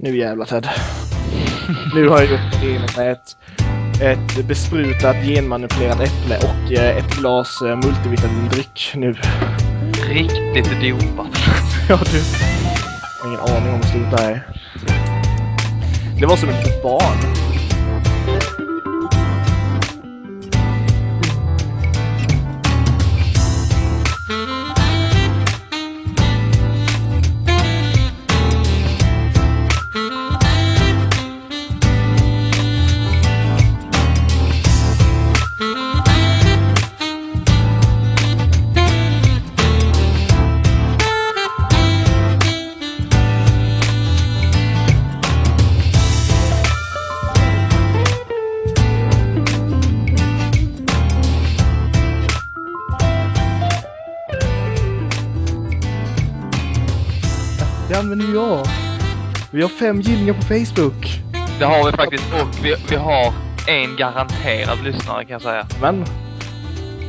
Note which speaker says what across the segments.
Speaker 1: Nu jävlar Ted. nu har jag gjort det med ett, ett besprutat genmanipulerat äpple och eh, ett glas eh, multivitamindryck nu.
Speaker 2: Riktigt dopat.
Speaker 1: ja du. Jag har ingen aning om hur stort det här är. Det var som ett barn. Vi har fem gillningar på Facebook.
Speaker 2: Det har vi faktiskt och vi, vi har en garanterad lyssnare kan jag säga.
Speaker 1: Men.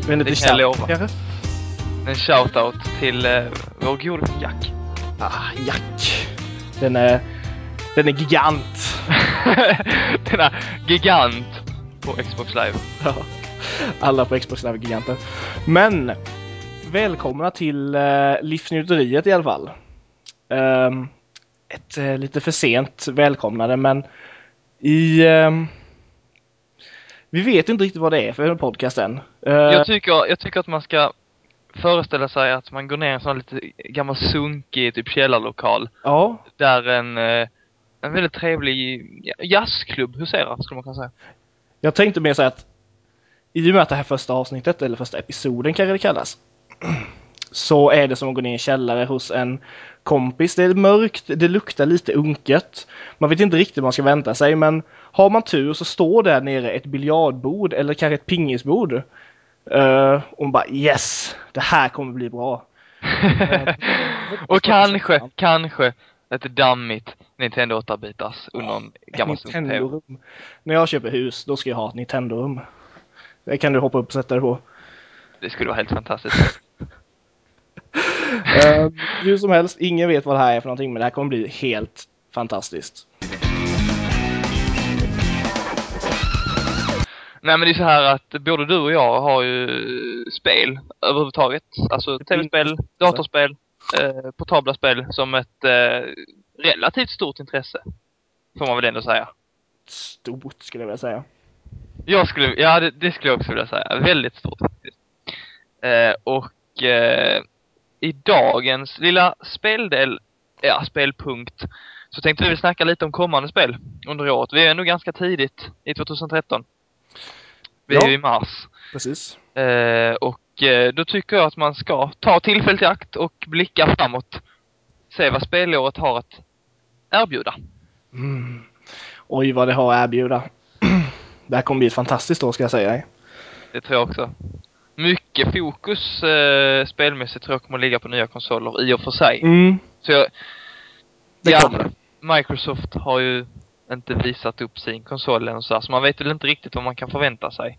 Speaker 1: Men
Speaker 2: Det kan jag lova.
Speaker 1: kanske?
Speaker 2: En shoutout till eh, vår gode Jack.
Speaker 1: Ah, Jack. Den är, den är gigant.
Speaker 2: Denna gigant på Xbox Live.
Speaker 1: Alla på Xbox Live är giganter. Men. Välkomna till uh, Livsnjuteriet i alla fall. Ehm, ett eh, lite för sent välkomnande men i... ehm, vi vet inte riktigt vad det är för en podcast än. Eh,
Speaker 2: Jag tycker, jag tycker att man ska föreställa sig att man går ner i en sån lite gammal sunkig typ källarlokal.
Speaker 1: ja,
Speaker 2: Där en, eh, en väldigt trevlig jazzklubb huserar, skulle man kunna säga.
Speaker 1: Jag tänkte mer säga att i och med att det här första avsnittet, eller första episoden kanske det kallas, så är det som att gå ner i en källare hos en kompis. Det är mörkt, det luktar lite unket. Man vet inte riktigt vad man ska vänta sig, men har man tur så står där nere ett biljardbord eller kanske ett pingisbord. Uh, och man bara yes, det här kommer bli bra.
Speaker 2: Och kanske, kanske ett dammigt Nintendo 8-bitars under en gammal.
Speaker 1: Nintendo-rum. När jag köper hus, då ska jag ha ett Nintendo-rum. Det kan du hoppa upp och sätta dig på.
Speaker 2: Det skulle vara helt fantastiskt.
Speaker 1: Uh, hur som helst, ingen vet vad det här är för någonting, men det här kommer bli helt fantastiskt.
Speaker 2: Nej men det är så här att både du och jag har ju spel överhuvudtaget. Alltså tv-spel, datorspel, eh, portabla spel som ett eh, relativt stort intresse. Får man väl ändå säga.
Speaker 1: Stort skulle jag vilja säga.
Speaker 2: Jag skulle, ja det, det skulle jag också vilja säga. Väldigt stort faktiskt. Eh, och eh, i dagens lilla speldel, ja spelpunkt, så tänkte vi snacka lite om kommande spel under året. Vi är ändå ganska tidigt i 2013. Vi är
Speaker 1: Ja.
Speaker 2: ju i mars.
Speaker 1: Precis.
Speaker 2: Eh, och eh, då tycker jag att man ska ta tillfället i akt och blicka framåt. Se vad spelåret har att erbjuda.
Speaker 1: Mm. Oj, vad det har att erbjuda. det här kommer bli ett fantastiskt år ska jag säga.
Speaker 2: Det tror jag också. Mycket fokus eh, spelmässigt tror jag kommer ligga på nya konsoler i och för sig.
Speaker 1: Mm,
Speaker 2: Så jag,
Speaker 1: det
Speaker 2: Ja.
Speaker 1: kommer.
Speaker 2: Microsoft har ju inte visat upp sin konsol än så, här, så man vet väl inte riktigt vad man kan förvänta sig.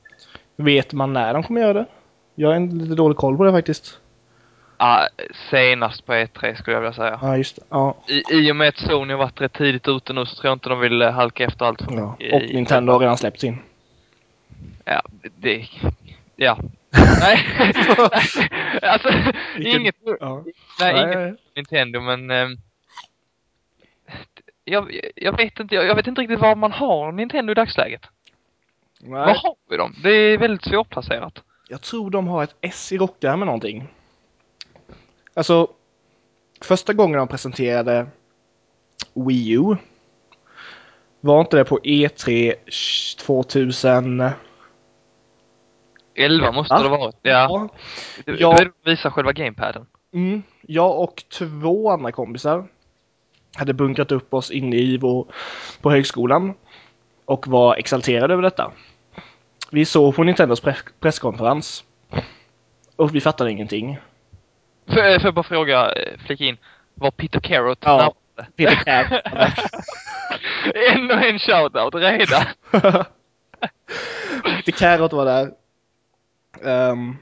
Speaker 1: Vet man när de kommer göra det? Jag har en lite dålig koll på det faktiskt.
Speaker 2: Ah, senast på E3 skulle jag vilja säga.
Speaker 1: Ja, just det. Ja.
Speaker 2: I, I och med att Sony har varit rätt tidigt ute nu så tror jag inte de vill eh, halka efter allt för
Speaker 1: ja.
Speaker 2: mycket.
Speaker 1: Och
Speaker 2: i-
Speaker 1: Nintendo har redan släppt sin.
Speaker 2: Ja, det... Ja. Nej. alltså,
Speaker 1: Vilken-
Speaker 2: inget...
Speaker 1: Ja.
Speaker 2: Nej,
Speaker 1: Nej,
Speaker 2: inget. Nintendo, men... ehm, jag, jag vet inte, jag, jag vet inte riktigt var man har Nintendo i dagsläget. Var
Speaker 1: Nej.
Speaker 2: har vi dem? Det är väldigt svårplacerat.
Speaker 1: Jag tror de har ett S i rockar med någonting. Alltså, första gången de presenterade Wii U var inte det på E E3 2000?
Speaker 2: 11 måste det varit. Ja.
Speaker 1: Ja.
Speaker 2: det visar själva gamepaden.
Speaker 1: Mm. Jag och två andra kompisar hade bunkrat upp oss inne i vår, på högskolan och var exalterade över detta. Vi såg på Nintendos press presskonferens och vi fattade ingenting.
Speaker 2: Får får jag bara fråga, eh, flika in, var Peter Carrot
Speaker 1: Ja. Peter Cab.
Speaker 2: Ännu en shoutout redan.
Speaker 1: Peter Carrot var där. Um,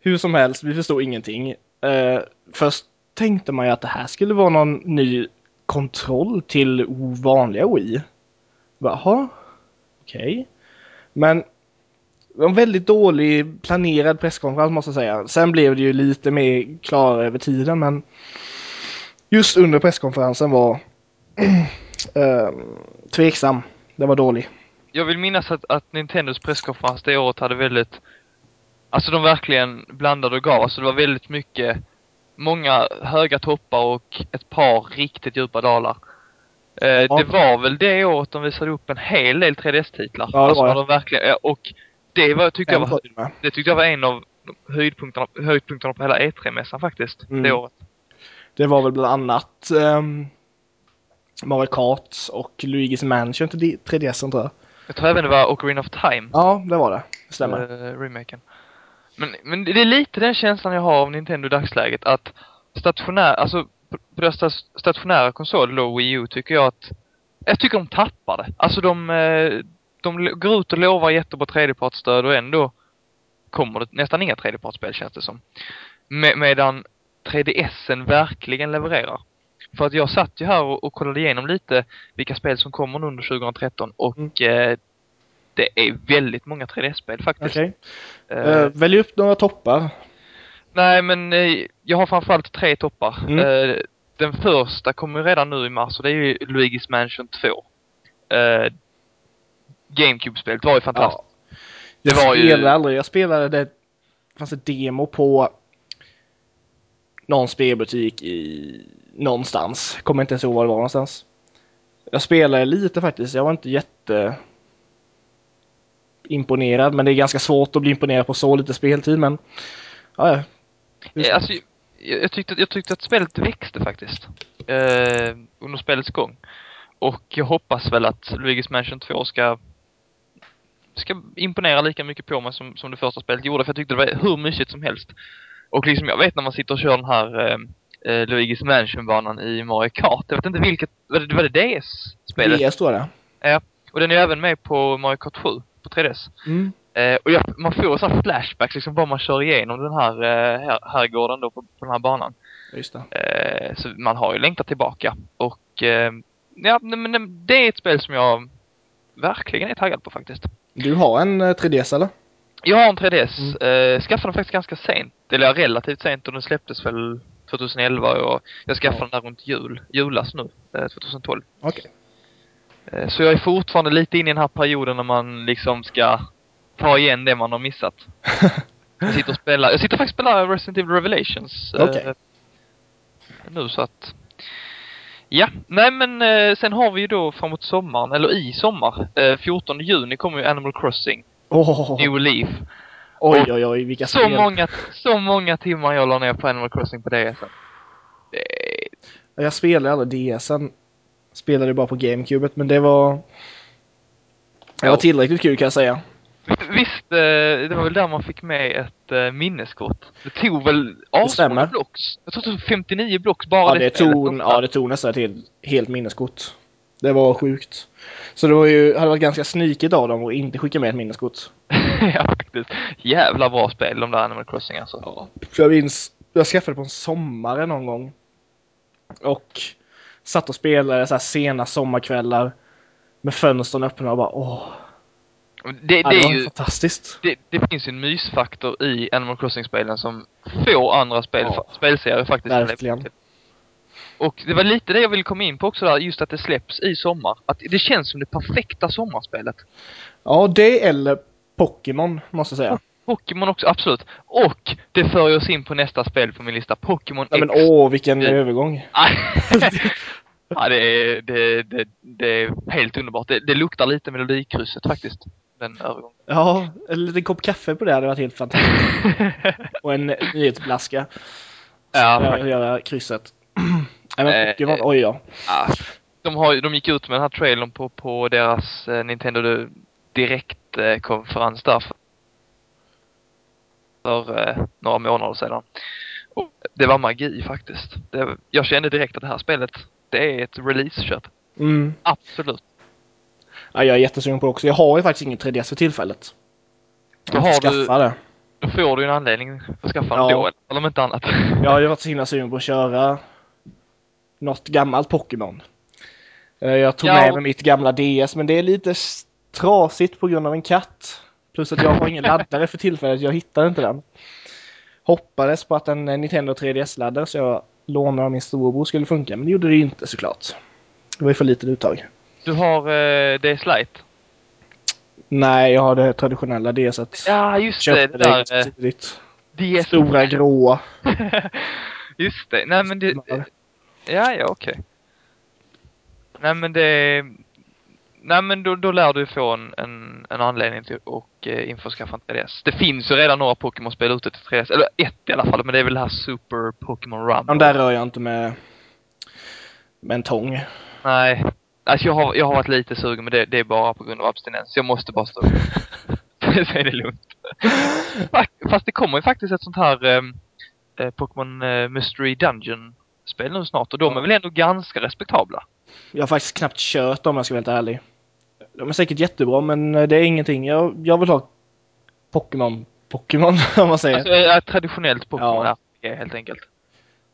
Speaker 1: hur som helst, vi förstod ingenting. Uh, först tänkte man ju att det här skulle vara någon ny kontroll till vanliga Wii. Jaha, okej. Men det var en väldigt dålig planerad presskonferens måste jag säga. Sen blev det ju lite mer klara över tiden men just under presskonferensen var eh, tveksam. Det var dålig.
Speaker 2: Jag vill minnas att, att Nintendos presskonferens det året hade väldigt Alltså de verkligen blandade och gav. Alltså det var väldigt mycket Många höga toppar och ett par riktigt djupa dalar. Eh,
Speaker 1: Ja.
Speaker 2: Det var väl det året de visade upp en hel del 3DS-titlar.
Speaker 1: Ja, det
Speaker 2: alltså
Speaker 1: var det.
Speaker 2: de verkligen, och det var, tyckte jag var, det tyckte jag var en av höjdpunkterna, höjdpunkterna på hela E3-mässan faktiskt.
Speaker 1: Mm.
Speaker 2: Det året.
Speaker 1: Det var väl bland annat um, Mario Kart och Luigi's Mansion till 3DS tror jag.
Speaker 2: Jag tror även det var Ocarina of Time.
Speaker 1: Ja, det var det. Stämmer.
Speaker 2: eh, remaken. Men, men det är lite den känslan jag har av Nintendo i dagsläget att stationär, alltså på deras stationära konsol då, Wii U, tycker jag att jag tycker de tappar det. Alltså de, eh, de går ut och lovar jättebra tredjepartsstöd och ändå kommer det nästan inga tredjepartsspel känns det som. Med, medan 3DSen verkligen levererar. För att jag satt ju här och, och kollade igenom lite vilka spel som kommer nu under 2013 och
Speaker 1: Mm.
Speaker 2: eh, det är väldigt många 3DS-spel faktiskt.
Speaker 1: Okej.
Speaker 2: Eh,
Speaker 1: Eh, välj upp några toppar.
Speaker 2: Nej, men eh, jag har framförallt tre toppar.
Speaker 1: Mm.
Speaker 2: Eh, den första kommer redan nu i mars och det är ju Luigi's Mansion 2. Eh, GameCube-spelet var ju fantastiskt.
Speaker 1: Det
Speaker 2: Det var ju-
Speaker 1: spelade aldrig. Jag spelade det. Det fanns ett demo på någon spelbutik i någonstans. Kommer inte ens ihåg var det var någonstans. Jag spelade lite faktiskt. Jag var inte jätte imponerad, men det är ganska svårt att bli imponerad på så lite speltid, men ja, ja.
Speaker 2: Eh, alltså, jag, jag, tyckte, jag tyckte att spelet växte faktiskt. Eh, under spelets gång. Och jag hoppas väl att Luigi's Mansion 2 ska ska imponera lika mycket på mig som, som det första spelet gjorde. För jag tyckte det var hur mysigt som helst. Och liksom jag vet när man sitter och kör den här eh, eh, Luigi's Mansion-banan i Mario Kart. Jag vet inte vilket, var det, var det DS-spelet?
Speaker 1: DS tror jag det.
Speaker 2: Och den är även med på Mario Kart 7 på 3DS.
Speaker 1: Mm.
Speaker 2: Eh, och jag, man får så flashbacks liksom bara man kör igenom den här eh, herrgården då på, på den här banan.
Speaker 1: Just det.
Speaker 2: Eh, så man har ju längtat tillbaka. Och eh, ja, men det är ett spel som jag verkligen är taggad på faktiskt.
Speaker 1: Du har en eh, 3DS eller?
Speaker 2: Jag har en 3DS. Eh, skaffade den faktiskt ganska sent. Eller ja, relativt sent och den släpptes väl 2011 och jag skaffade
Speaker 1: Ja.
Speaker 2: den där runt jul. Julas nu, eh, 2012.
Speaker 1: Okej.
Speaker 2: Eh, Så jag är fortfarande lite inne i den här perioden när man liksom ska ta igen det man har missat. Jag sitter och spelar, jag sitter faktiskt och spelar Resident Evil Revelations. eh,
Speaker 1: Okej.
Speaker 2: Nu så att... Ja, nej men eh, sen har vi ju då framåt sommaren, eller i sommar. Eh, 14 juni kommer ju Animal Crossing,
Speaker 1: Åh,
Speaker 2: New Leaf.
Speaker 1: Oj, oj, oj, vilka
Speaker 2: Så
Speaker 1: spel.
Speaker 2: många, så många timmar jag la ner på Animal Crossing på DSen. Det
Speaker 1: Jag spelade aldrig DSen. Spelade bara på GameCube, men det var... Det var tillräckligt kul kan jag säga.
Speaker 2: Visst, eh, det var väl där man fick med ett eh, minneskort. Det tog väl
Speaker 1: stämmer.
Speaker 2: 18 blocks. Jag tror det tog 59 blocks bara
Speaker 1: Ja, det
Speaker 2: spelet.
Speaker 1: tog, ja, det tog nästan ett helt, helt minneskort. Det var sjukt. Så det var ju, hade varit ganska snikigt av dem att inte skicka med ett minneskort.
Speaker 2: ja, faktiskt. Jävla bra spel, de där Animal Crossing alltså.
Speaker 1: Ja. För jag minns, jag skaffade på en sommare någon gång. Och satt och spelade så här sena sommarkvällar. Med fönstren öppna och bara åh.
Speaker 2: Det,
Speaker 1: Ja,
Speaker 2: det
Speaker 1: det
Speaker 2: är ju,
Speaker 1: fantastiskt.
Speaker 2: det, det finns ju en mysfaktor i Animal Crossing-spelen som få andra spel,
Speaker 1: Ja.
Speaker 2: spelserier faktiskt
Speaker 1: Verkligen.
Speaker 2: Och det var lite det jag ville komma in på också där, just att det släpps i sommar. Att det känns som det perfekta sommarspelet.
Speaker 1: Ja, det eller Pokémon måste jag säga.
Speaker 2: Pokémon också, absolut. Och det för oss in på nästa spel på min lista, Pokémon
Speaker 1: men
Speaker 2: X.
Speaker 1: åh, vilken
Speaker 2: Det-
Speaker 1: övergång.
Speaker 2: ja, det är, det, det, det är helt underbart. Det, det luktar lite Melodikrysset faktiskt. Den övergången.
Speaker 1: Ja, en liten kopp kaffe på det hade varit helt fantastiskt. Och en nyhetsblaska.
Speaker 2: ja, faktiskt.
Speaker 1: göra krysset. Nej men
Speaker 2: Eh,
Speaker 1: Pokémon, oj ja.
Speaker 2: ja. De, har, de gick ut med den här trailern på, på deras eh, Nintendo Direkt-konferens där för, eh, några månader sedan. Och det var magi faktiskt. Det, jag kände direkt att det här spelet, det är ett release-köp.
Speaker 1: Mm.
Speaker 2: Absolut.
Speaker 1: ja. Jag är jättesugen på det också. Jag har ju faktiskt ingen 3DS för tillfället.
Speaker 2: Då
Speaker 1: Jag
Speaker 2: har du-
Speaker 1: det.
Speaker 2: Då får du en anledning att skaffa
Speaker 1: Ja.
Speaker 2: då, eller om inte annat.
Speaker 1: Jag har ju varit så himla sugen på att köra något gammalt Pokémon. Eh, Jag tog
Speaker 2: Ja,
Speaker 1: med mig mitt gamla DS men det är lite trasigt på grund av en katt. Plus att jag har ingen laddare för tillfället, jag hittar inte den. Hoppades på att en eh, Nintendo 3DS-laddare så jag lånade av min storebror skulle funka, men det gjorde det ju inte såklart. Det var ju för litet uttag.
Speaker 2: Du har eh, DS Lite?
Speaker 1: Nej, jag har det traditionella DS-et.
Speaker 2: Ja, just det. Det
Speaker 1: det
Speaker 2: där.
Speaker 1: ganska
Speaker 2: Eh. DS.
Speaker 1: Stora gråa.
Speaker 2: just det. Nej, men det... Ja, ja, okej. Nej, men det... Nej, men då, då lär du få en, en, en anledning till att eh, införskaffa en 3DS. Det finns ju redan några Pokémon-spel ute till 3DS. Eller ett i alla fall, men det är väl det här Super Pokémon Run.
Speaker 1: De där rör jag inte med, med en tång.
Speaker 2: Nej. Alltså jag har, jag har varit lite sugen, men det, det är bara på grund av abstinens. Jag måste bara stå upp. Så är det lugnt. Fast det kommer ju faktiskt ett sånt här ehm, eh, Pokémon eh, Mystery Dungeon-spel nu snart. Och de är väl ändå ganska respektabla.
Speaker 1: Jag har faktiskt knappt kört dem om jag ska vara helt ärlig. De är säkert jättebra men eh, det är ingenting. Jag, jag vill ha Pokémon. Pokémon om man säger.
Speaker 2: Alltså eh, traditionellt Pokémon
Speaker 1: Ja.
Speaker 2: RPG helt enkelt.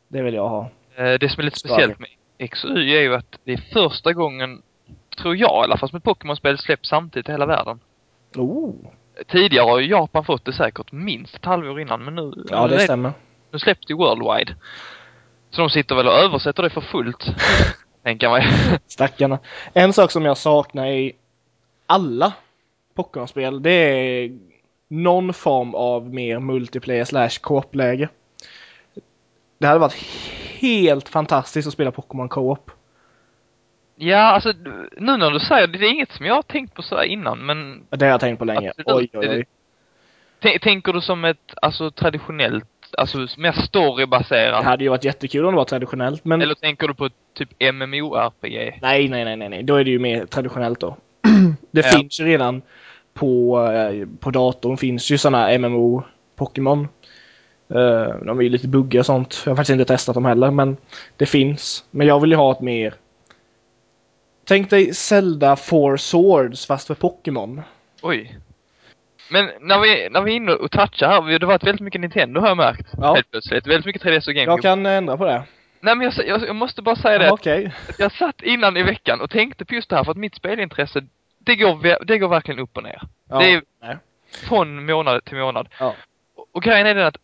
Speaker 1: Det vill jag ha.
Speaker 2: Eh, det som är lite speciellt med XY är ju att det är första gången, tror jag i alla fall, som ett Pokémon-spel släpps samtidigt i hela världen.
Speaker 1: Oh.
Speaker 2: Tidigare har ju Japan fått det säkert minst ett halvår innan, men nu,
Speaker 1: Ja, det
Speaker 2: är-
Speaker 1: stämmer.
Speaker 2: nu släpps det worldwide. Så de sitter väl och översätter det för fullt, tänker jag mig.
Speaker 1: Stackarna. En sak som jag saknar i alla Pokémon-spel det är någon form av mer multiplayer slash co-op-läge. Det hade varit helt fantastiskt att spela Pokémon Co-op.
Speaker 2: Ja, alltså nu när du säger det, det är inget som jag har tänkt på sådär innan, men
Speaker 1: Det har jag tänkt på länge.
Speaker 2: Absolut.
Speaker 1: Oj, oj, oj.
Speaker 2: tänker du som ett, alltså traditionellt, alltså mer
Speaker 1: Det
Speaker 2: storybaserat?
Speaker 1: hade ju varit jättekul om det var traditionellt men
Speaker 2: Eller tänker du på typ MMORPG?
Speaker 1: nej, nej, nej, nej, nej. Då är det ju mer traditionellt då. det
Speaker 2: Ja.
Speaker 1: finns ju redan på, eh, på datorn finns ju sådana MMO Pokémon. Eh, de är ju lite buggiga och sånt. Jag har faktiskt inte testat dem heller men det finns. Men jag vill ju ha ett mer Tänk dig Zelda Four Swords fast för Pokémon.
Speaker 2: Oj. Men när vi, när vi är inne och touchar här, det har varit väldigt mycket Nintendo har jag märkt.
Speaker 1: Ja.
Speaker 2: Helt plötsligt. Väldigt mycket 3DS och GameCube.
Speaker 1: Jag kan ändra på det.
Speaker 2: Nej men jag, jag, jag måste bara säga det.
Speaker 1: Ja,
Speaker 2: att
Speaker 1: Okej.
Speaker 2: Jag satt innan i veckan och tänkte på just det här för att mitt spelintresse, det går, det går verkligen upp och ner.
Speaker 1: Ja,
Speaker 2: Det är
Speaker 1: nej.
Speaker 2: från månad till månad.
Speaker 1: Ja.
Speaker 2: Och, och grejen är den att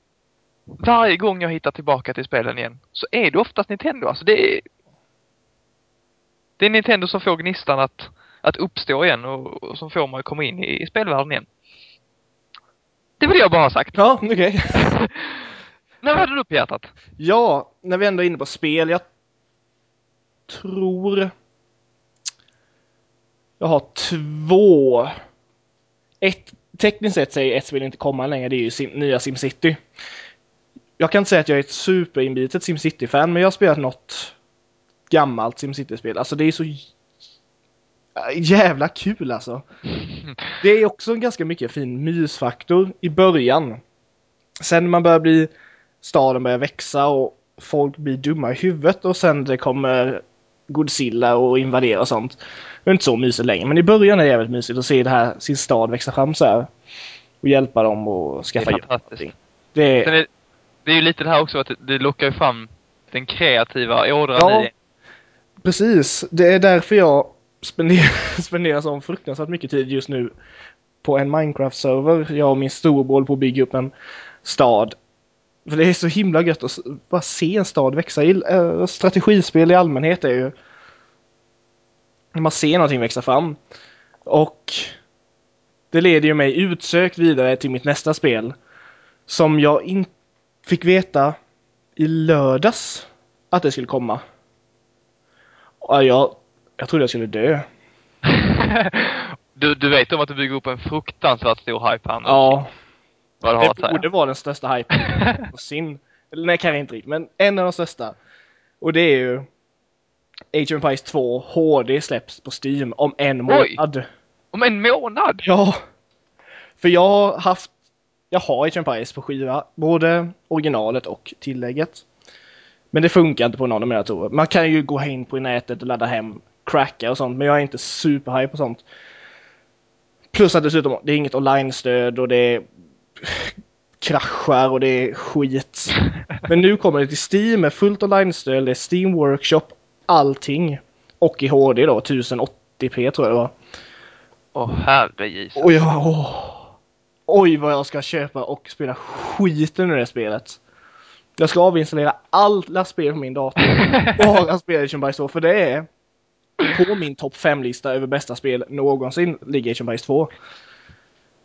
Speaker 2: varje gång jag hittar tillbaka till spelen igen så är det oftast Nintendo. Alltså det är... Det är Nintendo som får gnistan att, att uppstå igen och, och som får mig att komma in i, i spelvärlden igen. Det var det jag bara har sagt.
Speaker 1: Ja, okej.
Speaker 2: När hade du på hjärtat?
Speaker 1: Ja, när vi ändå är inne på spel. Jag tror jag har två. Ett, tekniskt sett säger ett spel inte komma längre. Det är ju Sim, nya SimCity. Jag kan inte säga att jag är ett superinbitet SimCity-fan, men jag har spelat något gammalt SimCity-spel. Alltså det är så jävla kul alltså. Det är också en ganska mycket fin mysfaktor i början. Sen när man börjar bli staden börjar växa och folk blir dumma i huvudet och sen det kommer Godzilla och invadera och sånt. Det är inte så mysigt längre, men i början är det jävligt mysigt att se det här, sin stad växa fram så här. Och hjälpa dem och skaffa jobb. Det är,
Speaker 2: är, det är ju lite det här också att det, lockar fram den kreativa ådran
Speaker 1: Ja.
Speaker 2: i
Speaker 1: precis, det är därför jag spenderar, spenderar så fruktansvärt mycket tid just nu på en Minecraft-server. Jag och min storebror på att bygga upp en stad. För det är så himla gött att bara se en stad växa. I, äh, strategispel i allmänhet är ju när man ser någonting växa fram. Och det leder ju mig utsökt vidare till mitt nästa spel. Som jag inte fick veta i lördags att det skulle komma. Och jag, jag trodde jag skulle dö.
Speaker 2: du, du vet om att du bygger upp en fruktansvärt stor hype här nu.
Speaker 1: Ja,
Speaker 2: Vad
Speaker 1: det
Speaker 2: säga.
Speaker 1: borde vara den största hypen på sin. Eller nej, kanske inte riktigt, men en av de största. Och det är ju Age of Empires 2 HD släpps på Steam om en
Speaker 2: Oj.
Speaker 1: månad.
Speaker 2: Om en månad?
Speaker 1: Ja. För jag har haft, jag har Age of Empires på skiva, både originalet och tillägget. Men det funkar inte på någon av mina datorer. Man kan ju gå in på nätet och ladda hem crackar och sånt, men jag är inte superhype på sånt. Plus att dessutom, det är inget online-stöd och det är kraschar och det är skit. Men nu kommer det till Steam med fullt online-stöd, det är Steam Workshop, allting. Och i HD då, 1080p tror jag det var.
Speaker 2: Åh herre Jesus.
Speaker 1: Och jag åh. Oj vad jag ska köpa och spela skiten ur det spelet. Jag ska avinstallera alla spel på min dator. Bara of Empires 2 för det är på min topp 5-lista över bästa spel någonsin ligger Age of Empires 2.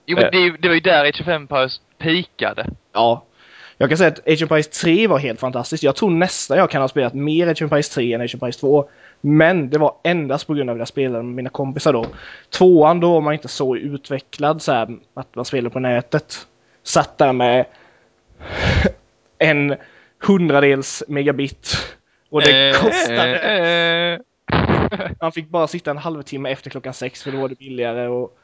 Speaker 2: Jo men
Speaker 1: Eh.
Speaker 2: det, det var ju där Age of Empires peakade.
Speaker 1: Ja. Jag kan säga att Age of Empires 3 var helt fantastiskt. Jag tror nästan jag kan ha spelat mer Age of Empires 3 än Age of Empires 2. Men det var endast på grund av att jag spelade med mina kompisar då. Tvåan då var man inte så utvecklad så här, att man spelade på nätet. Satt där med en hundradels megabit. Och det
Speaker 2: Eh,
Speaker 1: kostade. Man fick bara sitta en halvtimme efter klockan sex för då var det billigare och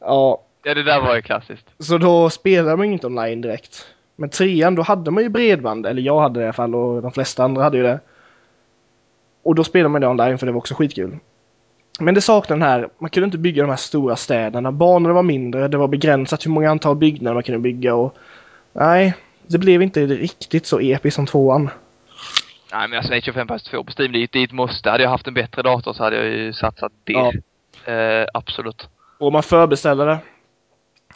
Speaker 1: ja.
Speaker 2: Ja det där var ju klassiskt.
Speaker 1: Så då spelade man ju inte online direkt. Men trean, då hade man ju bredband, eller jag hade det i alla fall och de flesta andra hade ju det. Och då spelade man det online för det var också skitkul. Men det saknade den här, man kunde inte bygga de här stora städerna. Banorna var mindre, det var begränsat hur många antal byggnader man kunde bygga och... Nej, det blev inte riktigt så episkt som tvåan.
Speaker 2: Nej men alltså Age of Empires 2 på Steam, det är ju det är ett måste. Hade jag haft en bättre dator så hade jag ju satsat det.
Speaker 1: Ja.
Speaker 2: Eh, absolut.
Speaker 1: Och om man förbeställer det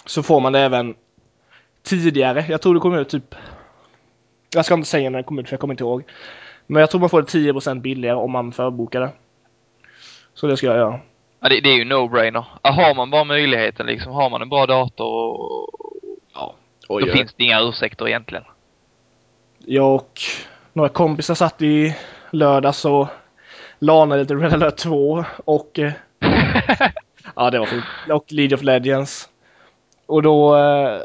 Speaker 1: så får man det även tidigare. Jag tror det kommer ut typ... Jag ska inte säga när det kommer ut för jag kommer inte ihåg. Men jag tror man får det 10% billigare om man förbokar det. Så det ska jag göra.
Speaker 2: Ja, det, det är ju no-brainer. Ja, Har man bara möjligheten liksom, har man en bra dator och... Ja.
Speaker 1: Oj,
Speaker 2: då finns det inga ursäkter egentligen.
Speaker 1: Jag och några kompisar satt i lördags och lanade lite Red Alert 2 och... eh, ja, det var fint. Och League of Legends. Och då eh,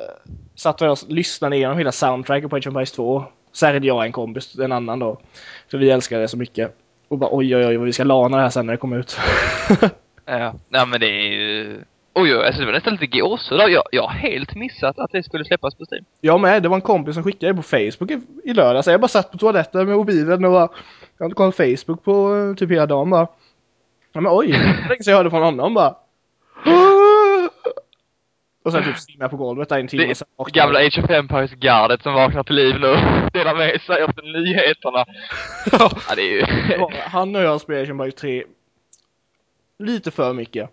Speaker 1: satt jag och lyssnade igenom hela soundtracket på Age of Empires 2. Särskilt jag och en kompis, en annan då. För vi älskar det så mycket. Och bara oj, oj, oj, vad vi ska lana det här sen när det kommer ut.
Speaker 2: Ja. Nej men det är ju... Oj, oj, alltså det var nästan lite gåshud. Jag, jag har helt missat att det skulle släppas på Steam.
Speaker 1: jag med, det var en kompis som skickade det på Facebook i, i lördags. Jag bara satt på toaletten med mobilen och bara, jag inte kollat Facebook på eh, typ hela dagen bara. Ja, men oj, sedan jag hörde från honom bara. Och sen typ simmade jag på golvet där en timme. Och sen vaknade
Speaker 2: gamla. Age of Empires-gardet som vaknar till liv nu. Delar med sig efter nyheterna. Ja, det är ju...
Speaker 1: Han och jag spelade Age of Empires 3 lite för mycket.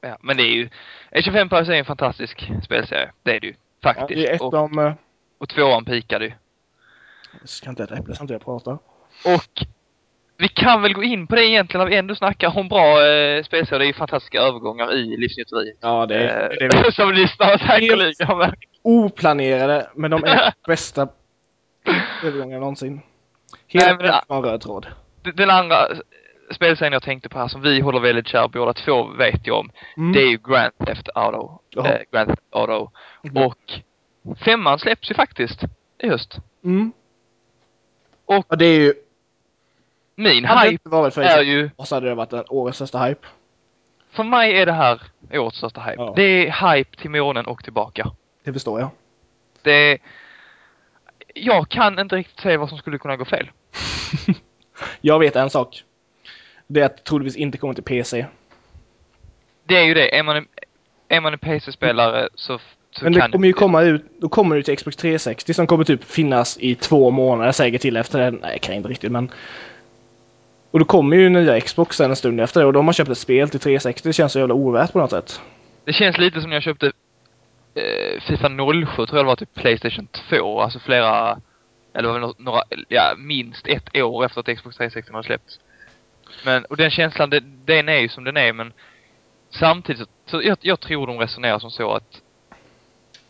Speaker 2: Ja, men det är ju... Age of Empires är en fantastisk spelserie. Det är det ju.
Speaker 1: Ja,
Speaker 2: Faktiskt.
Speaker 1: det är ett
Speaker 2: och,
Speaker 1: av... eh,
Speaker 2: och tvåan pikade ju.
Speaker 1: Jag ska inte äta äpple samtidigt jag pratar.
Speaker 2: Och vi kan väl gå in på det egentligen när vi ändå snackar om bra eh, spelserier. Det är ju fantastiska övergångar i livsnjuteriet.
Speaker 1: Ja, det är,
Speaker 2: Eh,
Speaker 1: det är
Speaker 2: som säkerligen har märkt.
Speaker 1: oplanerade, men de är bästa övergångarna någonsin.
Speaker 2: Nej,
Speaker 1: Hela
Speaker 2: men
Speaker 1: en röd tråd.
Speaker 2: Den andra spelserien jag tänkte på här som vi håller väldigt kär båda två vet jag om.
Speaker 1: Mm.
Speaker 2: Det är ju Grand Theft Auto. Eh, Grand Theft Auto.
Speaker 1: Mhm.
Speaker 2: Och femman släpps ju faktiskt i höst.
Speaker 1: Mm.
Speaker 2: Och
Speaker 1: Ja, det är ju...
Speaker 2: min hype
Speaker 1: inte varit för
Speaker 2: är ju,
Speaker 1: of så hade det varit årets största hype.
Speaker 2: för mig är det här årets största hype.
Speaker 1: Ja.
Speaker 2: Det är hype till månen och tillbaka.
Speaker 1: Det förstår jag.
Speaker 2: Det jag kan inte riktigt säga vad som skulle kunna gå fel.
Speaker 1: Jag vet en sak. Det är att det troligtvis inte kommer till PC.
Speaker 2: Det är ju det. Är man en, är man en PC-spelare så, så
Speaker 1: Men det
Speaker 2: kan
Speaker 1: kommer ju komma ut, då kommer det till Xbox 360 som kommer typ finnas i två månader säkert till efter det. Nej, kan inte riktigt men. Och då kommer ju nya Xbox sen en stund efter det och då har köpt ett spel till 360. Det känns så jävla ovärt på något sätt.
Speaker 2: Det känns lite som när jag köpte eh, Fifa 07 tror jag det var till Playstation 2. Alltså flera, eller några, ja minst ett år efter att Xbox 360 hade släppts. Men, och den känslan, det, den är ju som den är men samtidigt så, så jag, jag tror de resonerar som så att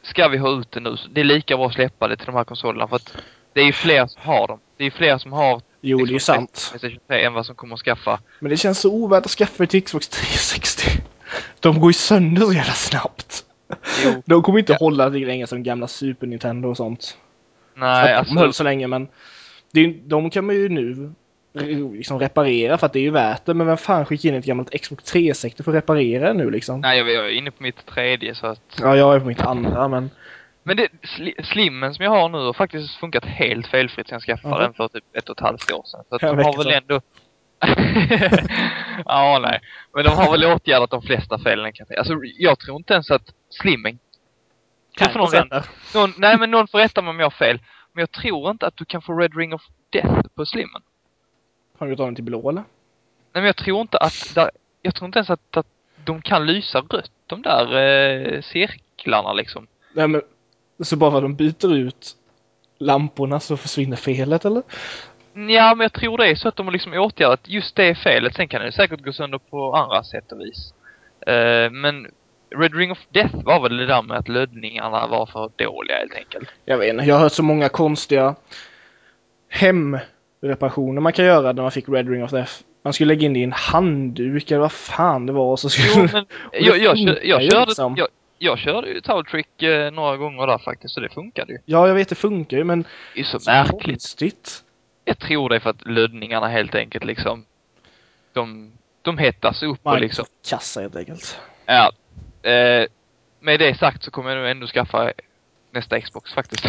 Speaker 2: ska vi ha ut det nu, så det är lika bra att släppa det till de här konsolerna för att det är ju fler som har dem. Det är ju fler som har
Speaker 1: Jo, det är sant.
Speaker 2: Playstation 3 än vad som kommer att skaffa.
Speaker 1: Men det känns så ovärt att skaffa ett Xbox 360. De går ju sönder så jävla snabbt.
Speaker 2: Jo.
Speaker 1: De kommer inte
Speaker 2: Ja.
Speaker 1: hålla lika länge som gamla Super Nintendo och sånt.
Speaker 2: Nej,
Speaker 1: Att
Speaker 2: alltså.
Speaker 1: De höll så länge men det de kan man ju nu liksom reparera för att det är ju värt det. Men vem fan skickar in ett gammalt Xbox 360 för att reparera det nu liksom?
Speaker 2: Nej, jag, jag är inne på mitt tredje så att
Speaker 1: Ja, jag är på mitt andra men
Speaker 2: Men det, sli, slimmen som jag har nu har faktiskt funkat helt felfritt sen jag skaffade
Speaker 1: Jaha.
Speaker 2: den för typ ett och ett halvt år sedan. Så att de har väl
Speaker 1: så.
Speaker 2: ändå... ja, nej. Men de har väl åtgärdat de flesta felen kan jag säga. Alltså, jag tror inte ens att slimmen får någon,
Speaker 1: Kanske
Speaker 2: någon, nej men någon får rätta mig om jag har fel. Men jag tror inte att du kan få Red Ring of Death på slimmen.
Speaker 1: Har du tagit den till blå eller?
Speaker 2: Nej men jag tror inte att, där, jag tror inte ens att, att de kan lysa rött, de där eh, cirklarna liksom.
Speaker 1: Nej men, så bara de byter ut lamporna så försvinner felet eller?
Speaker 2: Ja, men jag tror det är så att de har liksom åtgärdat just det felet. Sen kan det säkert gå sönder på andra sätt och vis. Eh, men Red Ring of Death var väl det där med att lödningarna var för dåliga helt enkelt.
Speaker 1: Jag vet inte, jag har hört så många konstiga hemreparationer man kan göra när man fick Red Ring of Death. Man skulle lägga in det i en handduk eller vad fan det var och så skulle...
Speaker 2: Jo, men jag, jag, jag, körde,
Speaker 1: liksom.
Speaker 2: jag, jag körde ju Towel Trick eh, några gånger där faktiskt, så det funkade ju.
Speaker 1: Ja, jag vet det funkar ju men...
Speaker 2: Det är så
Speaker 1: så
Speaker 2: märkligt.
Speaker 1: konstigt.
Speaker 2: Jag tror det är för att lödningarna helt enkelt liksom, de, de hettas upp och liksom,
Speaker 1: kassa helt enkelt.
Speaker 2: ja. Eh, med det sagt så kommer jag nog ändå skaffa nästa Xbox faktiskt.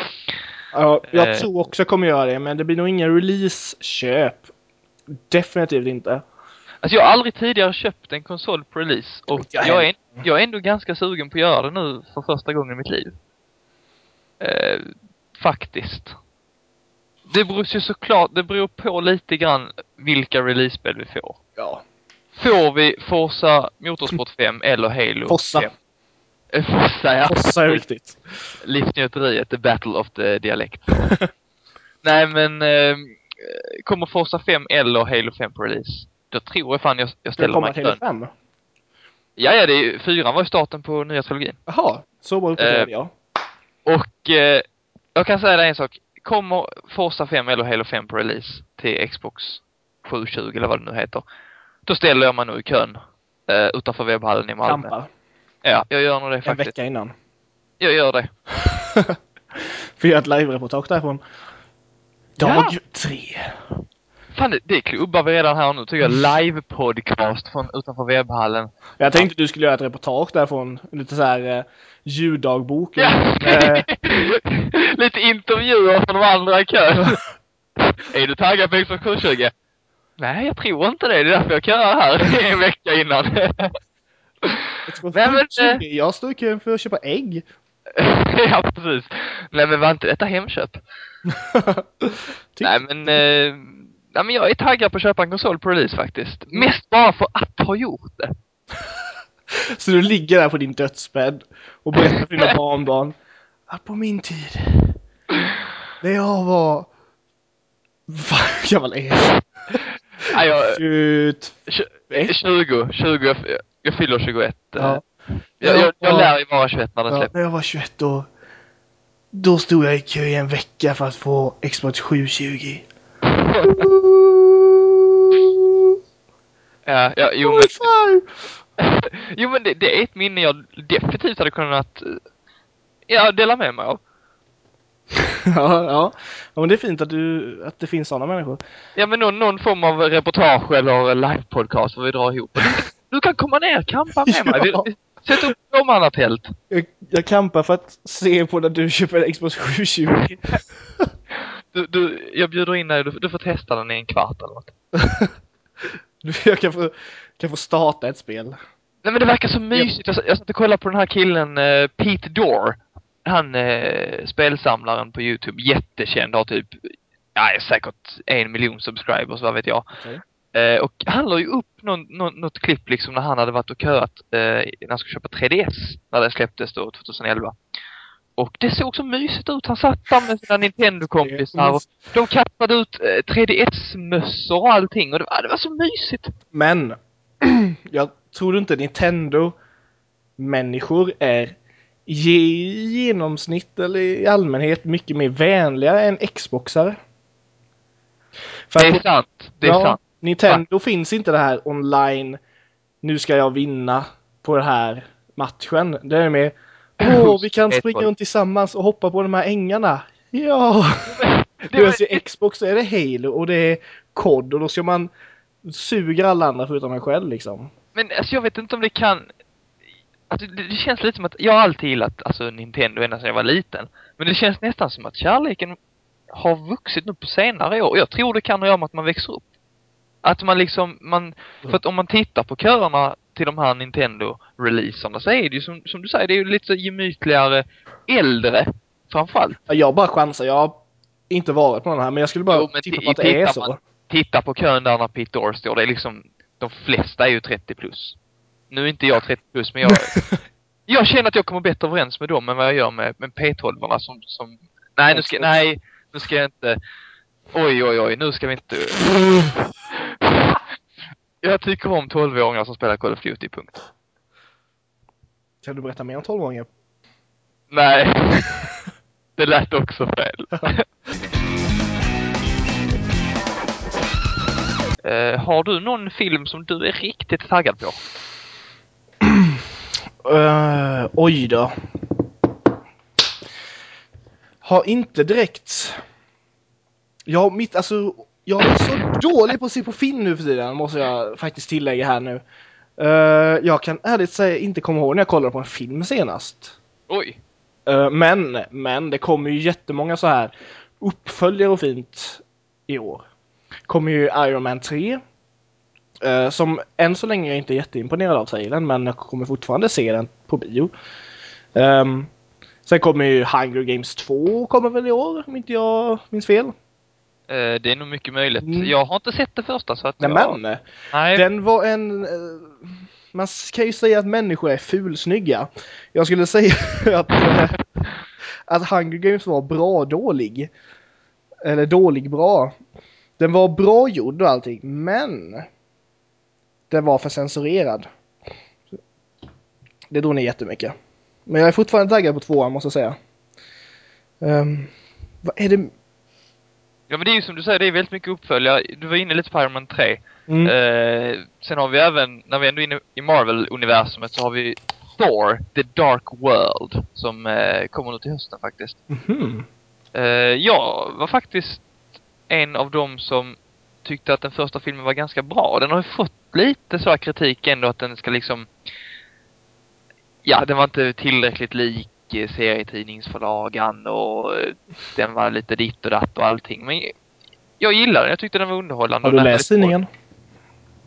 Speaker 1: Ja, jag
Speaker 2: Eh.
Speaker 1: tror också jag kommer göra det men det blir nog ingen release-köp. Definitivt inte.
Speaker 2: Alltså jag har aldrig tidigare köpt en konsol på release och
Speaker 1: Jag
Speaker 2: jag är, jag är ändå ganska sugen på att göra det nu för första gången i mitt liv. Eh, faktiskt. Det beror ju såklart, det beror på lite grann vilka release-spel vi får.
Speaker 1: Ja.
Speaker 2: Får vi Forza Motorsport 5 eller Halo
Speaker 1: Forza.
Speaker 2: 5? Forza, ja.
Speaker 1: Forza är viktigt.
Speaker 2: Livsnjuteriet, the battle of the dialect. Nej men, eh, kommer Forza 5 eller Halo 5 på release? Då tror jag fan jag, jag
Speaker 1: det
Speaker 2: ställer mig kön.
Speaker 1: fem?
Speaker 2: Ja, ja, det är ju, fyran var ju starten på nya trilogin.
Speaker 1: Jaha, så bra uppdaterad
Speaker 2: Eh,
Speaker 1: ja.
Speaker 2: Och eh, jag kan säga dig en sak. Kommer Forza 5 eller Halo 5 på release till Xbox 720 eller vad det nu heter. Då ställer jag mig nog i kön eh, utanför webbhallen i Malmö.
Speaker 1: Kampar.
Speaker 2: Ja, jag gör nog det
Speaker 1: En
Speaker 2: faktiskt.
Speaker 1: vecka innan.
Speaker 2: Jag gör det.
Speaker 1: För att göra ett live-reportage därifrån. Dag
Speaker 2: Ja.
Speaker 1: tre.
Speaker 2: Fan, det, det klubbar vi redan här nu tycker jag. Live-podcast från utanför webbhallen.
Speaker 1: Jag tänkte du skulle göra ett reportage därifrån. Lite så här eh, ljuddagbok.
Speaker 2: Ja.
Speaker 1: Eh,
Speaker 2: Lite intervjuer från de andra i kön. är du taggad på Xbox 720? Nej, jag tror inte det. Det är därför jag köar här en vecka innan. Nej, men,
Speaker 1: 720. Jag står i kön för att köpa ägg.
Speaker 2: ja, precis. Nej, men var inte detta Hemköp?
Speaker 1: Tyck-
Speaker 2: Nej, men... Eh, nej, men jag är taggad på att köpa en konsol på release faktiskt. Mest bara för att ha gjort det.
Speaker 1: Så du ligger där på din dödsbädd och berättar för dina barnbarn att på min tid, när jag var... Vad gammal är jag?
Speaker 2: Nej, jag...
Speaker 1: 21?
Speaker 2: tj- 20, 20, jag, fyller 21. eh.
Speaker 1: Ja.
Speaker 2: Jag, jag, jag
Speaker 1: Ja.
Speaker 2: lär ju vara 21 när den
Speaker 1: Ja,
Speaker 2: släpps.
Speaker 1: när jag var 21 år, då stod jag i kö i en vecka för att få Xbox 720.
Speaker 2: Ja, ja, jo men, jo men det, det är ett minne jag definitivt hade kunnat, eh, ja, dela med mig av.
Speaker 1: ja, ja. ja, men det är fint att, du, att det finns sådana människor.
Speaker 2: Ja men någon, någon form av reportage eller livepodcast får vi dra ihop. Du, kan komma ner, kampa med mig.
Speaker 1: Ja.
Speaker 2: Sätt upp tvåmannatält.
Speaker 1: Jag, jag kampar för att se på när du köper Xbox 720.
Speaker 2: Du, du, jag bjuder in dig, du, du får testa den i en kvart eller något.
Speaker 1: Du, jag kan få, kan få starta ett spel.
Speaker 2: Nej men det verkar så mysigt. Jag, jag satt och kollade på den här killen, eh, Pete Dorr. Han, eh, spelsamlaren på YouTube, jättekänd, har typ, ja, säkert en miljon subscribers, vad vet jag.
Speaker 1: Okej.
Speaker 2: Eh, och han la ju upp någon, någon, något klipp liksom när han hade varit och köat eh, när han skulle köpa 3DS, när det släpptes då 2011. Och det såg så mysigt ut. Han satt där med sina Nintendo-kompisar och de kastade ut eh, 3DS-mössor och allting och det var, det var så mysigt.
Speaker 1: Men, jag tror inte Nintendo människor är i genomsnitt eller i allmänhet mycket mer vänliga än Xboxare. För
Speaker 2: Det är
Speaker 1: att-
Speaker 2: sant. Det är
Speaker 1: ja,
Speaker 2: sant.
Speaker 1: Nintendo finns inte det här online, nu ska jag vinna på den här matchen. Det är mer, åh vi kan springa runt tillsammans och hoppa på de här ängarna. Ja!
Speaker 2: Det var-
Speaker 1: Medan i Xbox så är det Halo och det är COD och då ska man suga alla andra förutom en själv liksom.
Speaker 2: Men alltså jag vet inte om det kan... Alltså, det, det känns lite som att, jag har alltid gillat alltså, Nintendo ända sedan jag var liten. Men det känns nästan som att kärleken har vuxit nu på senare år. Jag tror det kan ha att göra med att man växer upp. Att man liksom, man, för att om man tittar på körerna till de här Nintendo-releaserna så är det ju som, som du säger, det är ju lite så gemytligare, äldre framförallt.
Speaker 1: Jag bara chansar. Jag har inte varit på den här, men jag skulle bara
Speaker 2: Jo, men
Speaker 1: tippa
Speaker 2: ti-
Speaker 1: på att det är så.
Speaker 2: man- Titta på kön där när Pete Dorr står, det är liksom, de flesta är ju 30 plus. Nu är inte jag 30 plus, men jag, jag känner att jag kommer bättre överens med dem än vad jag gör med, med P12 som, som, nej nu ska, nej, nu ska jag inte, oj oj oj, nu ska vi inte, jag tycker om 12-åringar som spelar Call of Duty, punkt.
Speaker 1: Kan du berätta mer om 12-åringen?
Speaker 2: Nej. Det lät också fel. Eh, har du någon film som du är riktigt taggad på?
Speaker 1: Uh, oj då. Har inte direkt... Jag, mitt, alltså, jag är så dålig på att se på film nu för tiden, måste jag faktiskt tillägga här nu. Eh, jag kan ärligt säga inte komma ihåg när jag kollade på en film senast.
Speaker 2: Oj.
Speaker 1: Eh, men, men det kommer ju jättemånga så här uppföljare och fint i år. Kommer ju Iron Man 3. eh, som än så länge jag inte är jätteimponerad av trailern men jag kommer fortfarande se den på bio. Um, sen kommer ju Hunger Games 2 kommer väl i år om inte jag minns fel.
Speaker 2: Eh, det är nog mycket möjligt.
Speaker 1: Mm.
Speaker 2: Jag har inte sett det första så att
Speaker 1: Nej
Speaker 2: jag...
Speaker 1: men!
Speaker 2: Nej.
Speaker 1: Den var en... eh, Man kan ju säga att människor är fulsnygga. Jag skulle säga att, eh, att Hunger Games var bra dålig. Eller dålig bra. Den var bra gjord och allting, men den var för censurerad. Det drog ner jättemycket. Men jag är fortfarande taggad på tvåan måste jag säga. Um, vad är det?
Speaker 2: Ja men det är ju som du säger, det är väldigt mycket uppföljare. Du var inne lite på Iron Man 3.
Speaker 1: Mm.
Speaker 2: Eh, sen har vi även, när vi ändå är inne i Marvel-universumet så har vi Thor, The Dark World, som eh, kommer nu till hösten faktiskt.
Speaker 1: Mhm.
Speaker 2: Eh, jag var faktiskt en av dem som tyckte att den första filmen var ganska bra. Den har ju fått lite så här kritik ändå att den ska liksom... Ja, den var inte tillräckligt lik serietidningsförlagan och eh, den var lite ditt och datt och allting. Men jag gillade den. Jag tyckte den var underhållande.
Speaker 1: Har du läst tidningen?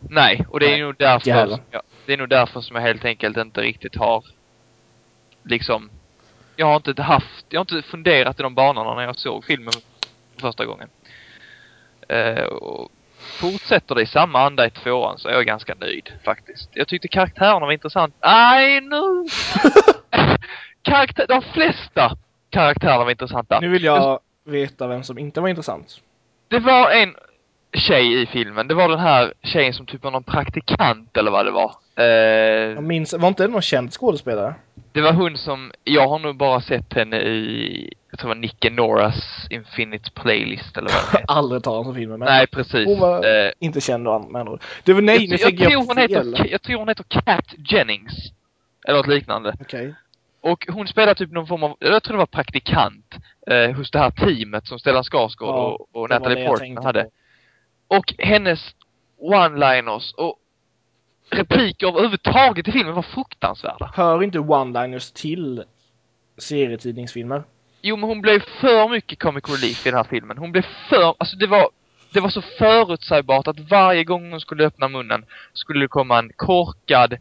Speaker 2: Nej, och det är
Speaker 1: Nej,
Speaker 2: nog därför jag, det är nog därför som jag helt enkelt inte riktigt har liksom jag har inte haft, jag har inte funderat i de banorna när jag såg filmen första gången. Eh, och fortsätter det i samma anda i tvåan så är jag ganska nöjd faktiskt. Jag tyckte karaktärerna var intressant. Nej, nu! Karaktär, de flesta karaktärerna var intressanta.
Speaker 1: Nu vill jag veta vem som inte var intressant.
Speaker 2: Det var en tjej i filmen. Det var den här tjejen som typ var någon praktikant eller vad det var. Eh,
Speaker 1: Jag minns, var inte det någon känd skådespelare?
Speaker 2: det var hon som, jag har nog bara sett henne i, jag tror det var Nicke Noras Infinite Playlist eller vad det.
Speaker 1: Aldrig talat om filmen, men
Speaker 2: Nej, precis.
Speaker 1: hon var
Speaker 2: Eh,
Speaker 1: inte känd med andra. Det var nej, nu
Speaker 2: jag, jag,
Speaker 1: jag,
Speaker 2: tror hon heter, jag tror hon heter Kat Jennings. Eller något liknande.
Speaker 1: Okej.
Speaker 2: Och hon spelar typ någon form av, jag tror det var praktikant eh, hos det här teamet som Stellan Skarsgård
Speaker 1: Ja,
Speaker 2: och, och Natalie Portman hade.
Speaker 1: på.
Speaker 2: Och hennes one-liners och repliker överhuvudtaget i filmen var fruktansvärda.
Speaker 1: Hör inte one-liners till serietidningsfilmer?
Speaker 2: Jo, men hon blev för mycket comic relief i den här filmen. Hon blev för, alltså det var, det var så förutsägbart att varje gång hon skulle öppna munnen skulle det komma en korkad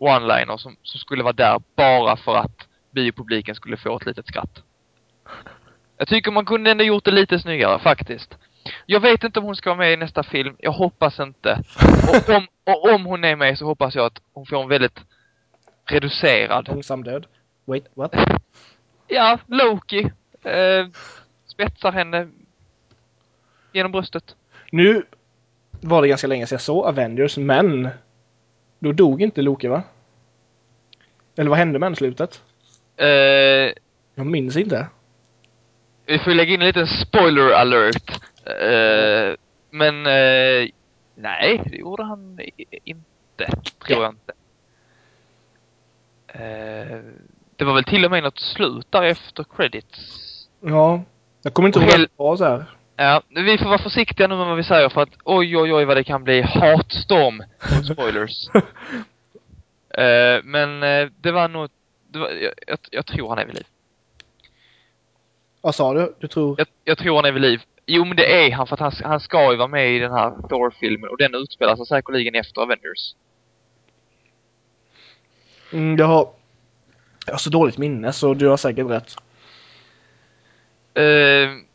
Speaker 2: one-liner som, som skulle vara där bara för att biopubliken skulle få ett litet skratt. Jag tycker man kunde ändå gjort det lite snyggare, faktiskt. Jag vet inte om hon ska vara med i nästa film. Jag hoppas inte. Och om, och om hon är med så hoppas jag att hon får en väldigt reducerad
Speaker 1: Långsam död? Wait, what?
Speaker 2: Ja, Loki. Eh, spetsar henne genom bröstet.
Speaker 1: Nu var det ganska länge sedan jag såg Avengers, men då dog inte Loki va? Eller vad hände med slutet?
Speaker 2: Eh,
Speaker 1: Jag minns inte.
Speaker 2: vi får lägga in en liten spoiler alert. Eh, men eh, nej, det gjorde han inte. Tror jag inte. Det var väl till och med något slut där efter credits.
Speaker 1: Ja. Jag kommer inte ihåg vad det var så här.
Speaker 2: Ja, vi får vara försiktiga nu med vad vi säger för att oj, oj, oj vad det kan bli hatstorm spoilers. Eh, men eh, det var nog, det var, jag, jag, jag tror han är vid liv.
Speaker 1: Vad sa du? Du tror?
Speaker 2: Jag, jag tror han är vid liv. Jo men det är han för att han, han ska ju vara med i den här Thor-filmen och den utspelar sig säkerligen efter Avengers.
Speaker 1: Mm, jag har... Jag har så dåligt minne så du har säkert rätt.
Speaker 2: Eh,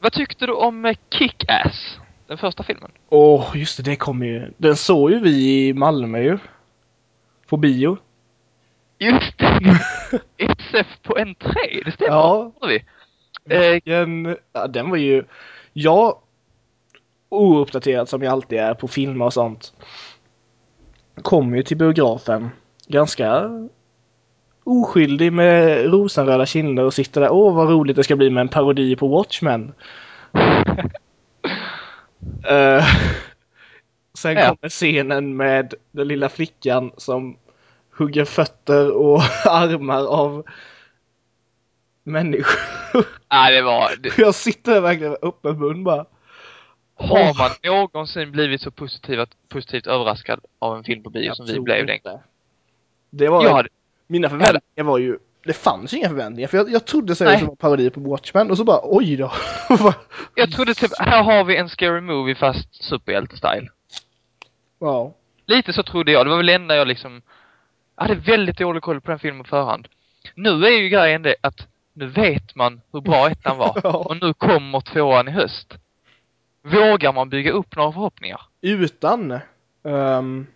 Speaker 2: vad tyckte du om eh, Kick-Ass? Den första filmen?
Speaker 1: Åh, just det, det kommer ju. Den såg ju vi i Malmö ju. På bio.
Speaker 2: Just det! SF på entré, det stämmer.
Speaker 1: Ja.
Speaker 2: Vi.
Speaker 1: Den, ja, den var ju... Jag, ouppdaterad som jag alltid är på filmer och sånt, kom ju till biografen ganska oskyldig med rosenröda kinder och sitter där. Åh, vad roligt det ska bli med en parodi på Watchmen. Eh, sen
Speaker 2: Ja.
Speaker 1: kommer scenen med den lilla flickan som hugger fötter och armar av människor.
Speaker 2: Nej, det var... Det,
Speaker 1: Jag sitter där verkligen öppen mun bara.
Speaker 2: har man någonsin blivit så positivt, positivt överraskad av en film på bio som vi blev den?
Speaker 1: Det var
Speaker 2: Jag hade,
Speaker 1: Mina förväntningar var ju... Det fanns ju inga förväntningar för jag, jag trodde
Speaker 2: Nej.
Speaker 1: det var parodi på Watchmen och så bara oj då.
Speaker 2: jag trodde typ, här har vi en scary movie fast superhjälte-style.
Speaker 1: ja.
Speaker 2: Lite så trodde jag. Det var väl det enda jag liksom... Jag hade väldigt dålig koll på den filmen på förhand. Nu är ju grejen det att nu vet man hur bra ettan var.
Speaker 1: Ja.
Speaker 2: Och nu kommer tvåan i höst. Vågar man bygga upp några förhoppningar?
Speaker 1: Utan um,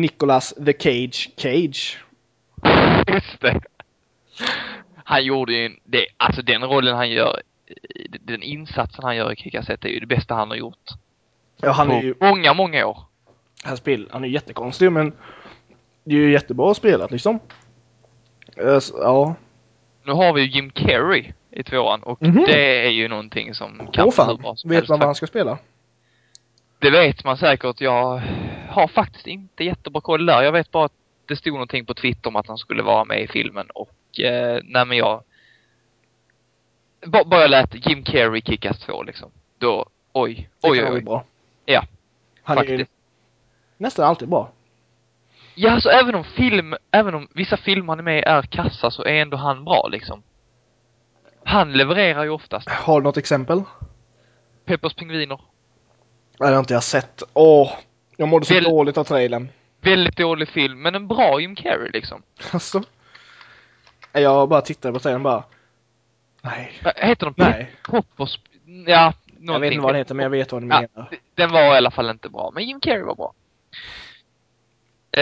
Speaker 1: Nicolas the Cage Cage.
Speaker 2: Just det. Han gjorde ju en, det, alltså den rollen han gör, den insatsen han gör i Kickassett är ju det bästa han har gjort.
Speaker 1: Ja, han
Speaker 2: på
Speaker 1: är ju...
Speaker 2: många, många år.
Speaker 1: Han, spel, han är ju jättekonstig men det är ju jättebra spelat liksom. Eh, ja.
Speaker 2: Nu har vi ju Jim Carrey i tvåan och
Speaker 1: Mhm.
Speaker 2: det är ju någonting som kan hur
Speaker 1: fan. Vet man vad han ska spela?
Speaker 2: Det vet man säkert. Jag har faktiskt inte jättebra koll där. Jag vet bara att det stod någonting på Twitter om att han skulle vara med i filmen och eh, nej men jag bara, bara jag lät Jim Carrey kickas två liksom. Då, oj, oj, oj,
Speaker 1: bli
Speaker 2: oj.
Speaker 1: bra.
Speaker 2: Ja,
Speaker 1: Han är
Speaker 2: faktiskt.
Speaker 1: nästan alltid bra.
Speaker 2: Ja, alltså även om film, även om vissa filmer han är med i är kassa så är ändå han bra liksom. Han levererar ju oftast.
Speaker 1: Har du något exempel?
Speaker 2: Peppers Pingviner.
Speaker 1: Nej, det har inte jag sett. Åh! Jag mådde så
Speaker 2: Väl-
Speaker 1: dåligt av trailern.
Speaker 2: Väldigt dålig film, men en bra Jim Carrey liksom.
Speaker 1: Alltså. Jag bara tittade på trailern bara. Nej.
Speaker 2: Heter de
Speaker 1: Nej.
Speaker 2: Poppers? Ja, någonting.
Speaker 1: Jag vet inte vad den heter men jag vet vad du menar.
Speaker 2: den var i alla fall inte bra, men Jim Carrey var bra.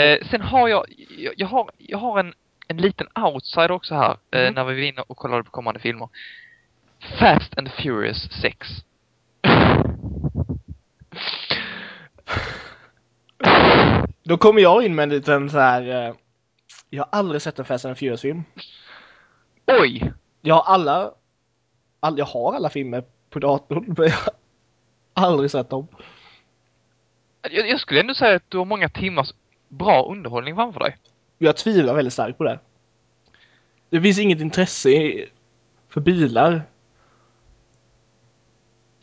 Speaker 2: Eh, sen har jag, jag, jag har, jag har en, en liten outsider också här, eh,
Speaker 1: Mhm.
Speaker 2: när vi var inne och kollade på kommande filmer. Fast and Furious 6.
Speaker 1: Då kommer jag in med en liten så här. eh, Jag har aldrig sett en Fast and Furious film.
Speaker 2: Oj!
Speaker 1: Jag har alla, all, jag har alla filmer på datorn men jag har aldrig sett dem.
Speaker 2: Jag, jag skulle ändå säga att du har många timmars bra underhållning framför dig.
Speaker 1: Jag tvivlar väldigt starkt på det. Det finns inget intresse för bilar.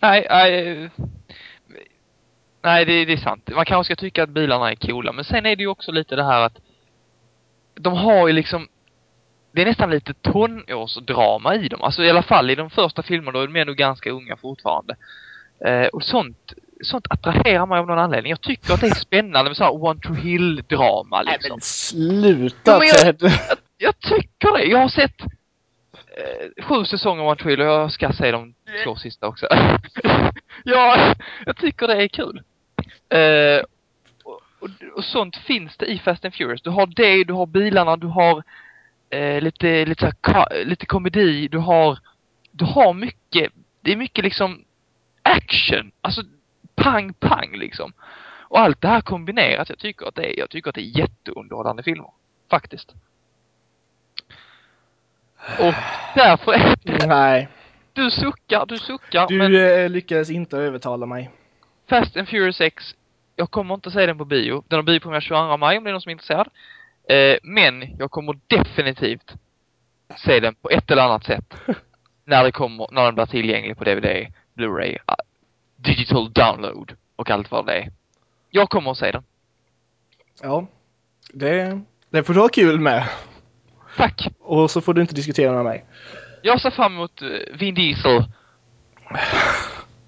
Speaker 2: Nej, nej. Nej, det, det är sant. Man kanske ska tycka att bilarna är coola, men sen är det ju också lite det här att de har ju liksom det är nästan lite tonårsdrama i dem. Alltså i alla fall i de första filmerna, då är de ändå ganska unga fortfarande. Eh, och sånt, sånt attraherar mig av någon anledning. Jag tycker att det är spännande med så här One Tree Hill-drama liksom.
Speaker 1: sluta
Speaker 2: Jo, men jag-! Jag, jag tycker det. Jag har sett eh, sju säsonger One Tree Hill och jag ska se de två sista också. ja, jag tycker det är kul. Eh, och, och, sånt finns det i Fast and Furious. Du har det, du har bilarna, du har eh, lite, lite, så här, lite komedi, du har, du har mycket, det är mycket liksom action. Alltså pang, pang liksom. Och allt det här kombinerat, jag tycker att det är, jag tycker att det är jätteunderhållande filmer. Faktiskt. Och därför är det,
Speaker 1: Nej,
Speaker 2: du suckar, du suckar,
Speaker 1: du
Speaker 2: men
Speaker 1: eh, lyckades inte övertala mig.
Speaker 2: Fast and Furious 6, jag kommer inte se den på bio. Den har biopremiär 22 maj om det är någon som är intresserad. Eh, men jag kommer definitivt se den på ett eller annat sätt. när det kommer, när den blir tillgänglig på DVD, Blu-ray, ah, digital download och allt vad det är. Jag kommer att se den.
Speaker 1: Ja, det, det får du ha kul med.
Speaker 2: Tack!
Speaker 1: Och så får du inte diskutera med mig.
Speaker 2: Jag ser fram emot eh, Vin Diesel.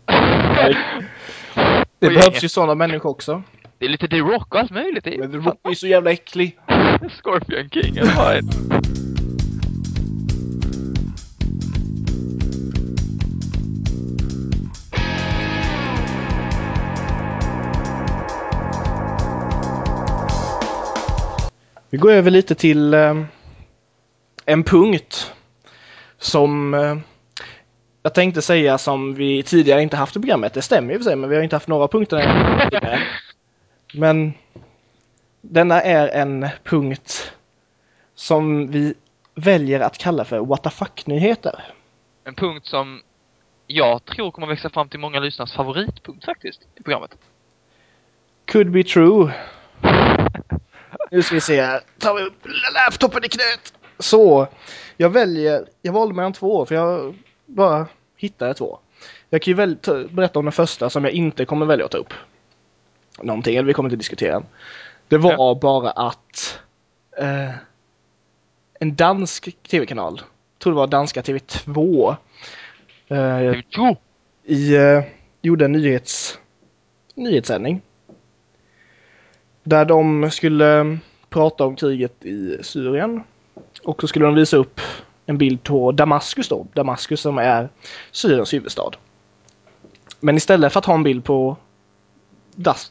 Speaker 1: Det behövs
Speaker 2: gänget.
Speaker 1: ju sådana människor också.
Speaker 2: Det är lite The Rock och allt möjligt. Det är
Speaker 1: Men The Rock är så jävla äcklig.
Speaker 2: Scorpion King eller vad är?
Speaker 1: Vi går över lite till eh, en punkt som eh, jag tänkte säga som vi tidigare inte haft i programmet. Det stämmer ju för sig, men vi har inte haft några punkter tidigare. Men denna är en punkt som vi väljer att kalla för what the fuck-nyheter.
Speaker 2: En punkt som jag tror kommer växa fram till många lyssnares favoritpunkt faktiskt i programmet.
Speaker 1: Could be true. Nu ska vi se här. Tar vi upp laptopen i knät. Så, jag väljer, jag valde mellan två för jag bara hittade två. Jag kan ju väl ta, berätta om den första som jag inte kommer välja att ta upp. Någonting, eller vi kommer inte diskutera. Det var
Speaker 2: Ja.
Speaker 1: bara att eh, en dansk tv-kanal, tror det var danska TV2, eh,
Speaker 2: Jo!
Speaker 1: i, eh, gjorde en nyhets, nyhetssändning. Där de skulle eh, prata om kriget i Syrien. Och så skulle de visa upp en bild på Damaskus då. Damaskus som är Syriens huvudstad. Men istället för att ha en bild på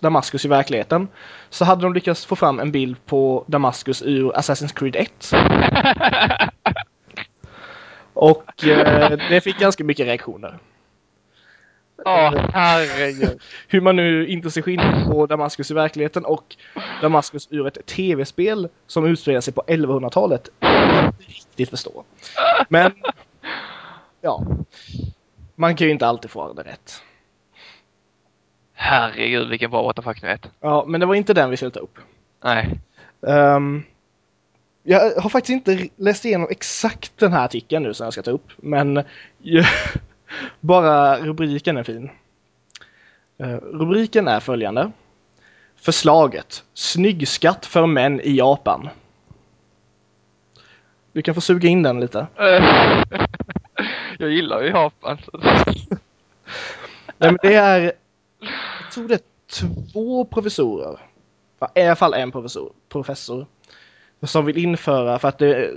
Speaker 1: Damaskus i verkligheten så hade de lyckats få fram en bild på Damaskus ur Assassin's Creed 1. Och eh, det fick ganska mycket reaktioner.
Speaker 2: Åh, herregud.
Speaker 1: hur man nu inte ser skillnad på Damaskus i verkligheten och Damaskus ur ett tv-spel som utspelar sig på 1100-talet. Jag kan inte riktigt förstå. Men, ja. Man kan ju inte alltid få det rätt.
Speaker 2: Herregud vilken bra what the fuck nyhet.
Speaker 1: Ja, men det var inte den vi skulle ta upp.
Speaker 2: Nej.
Speaker 1: Ehm, jag har faktiskt inte läst igenom exakt den här artikeln nu som jag ska ta upp, men bara rubriken är fin. Eh, rubriken är följande. Förslaget. Snyggskatt för män i Japan. Du kan få suga in den lite.
Speaker 2: jag gillar ju Japan.
Speaker 1: Nej, men det är, jag tror det är två professorer, i alla fall en professor, professor som vill införa för att det,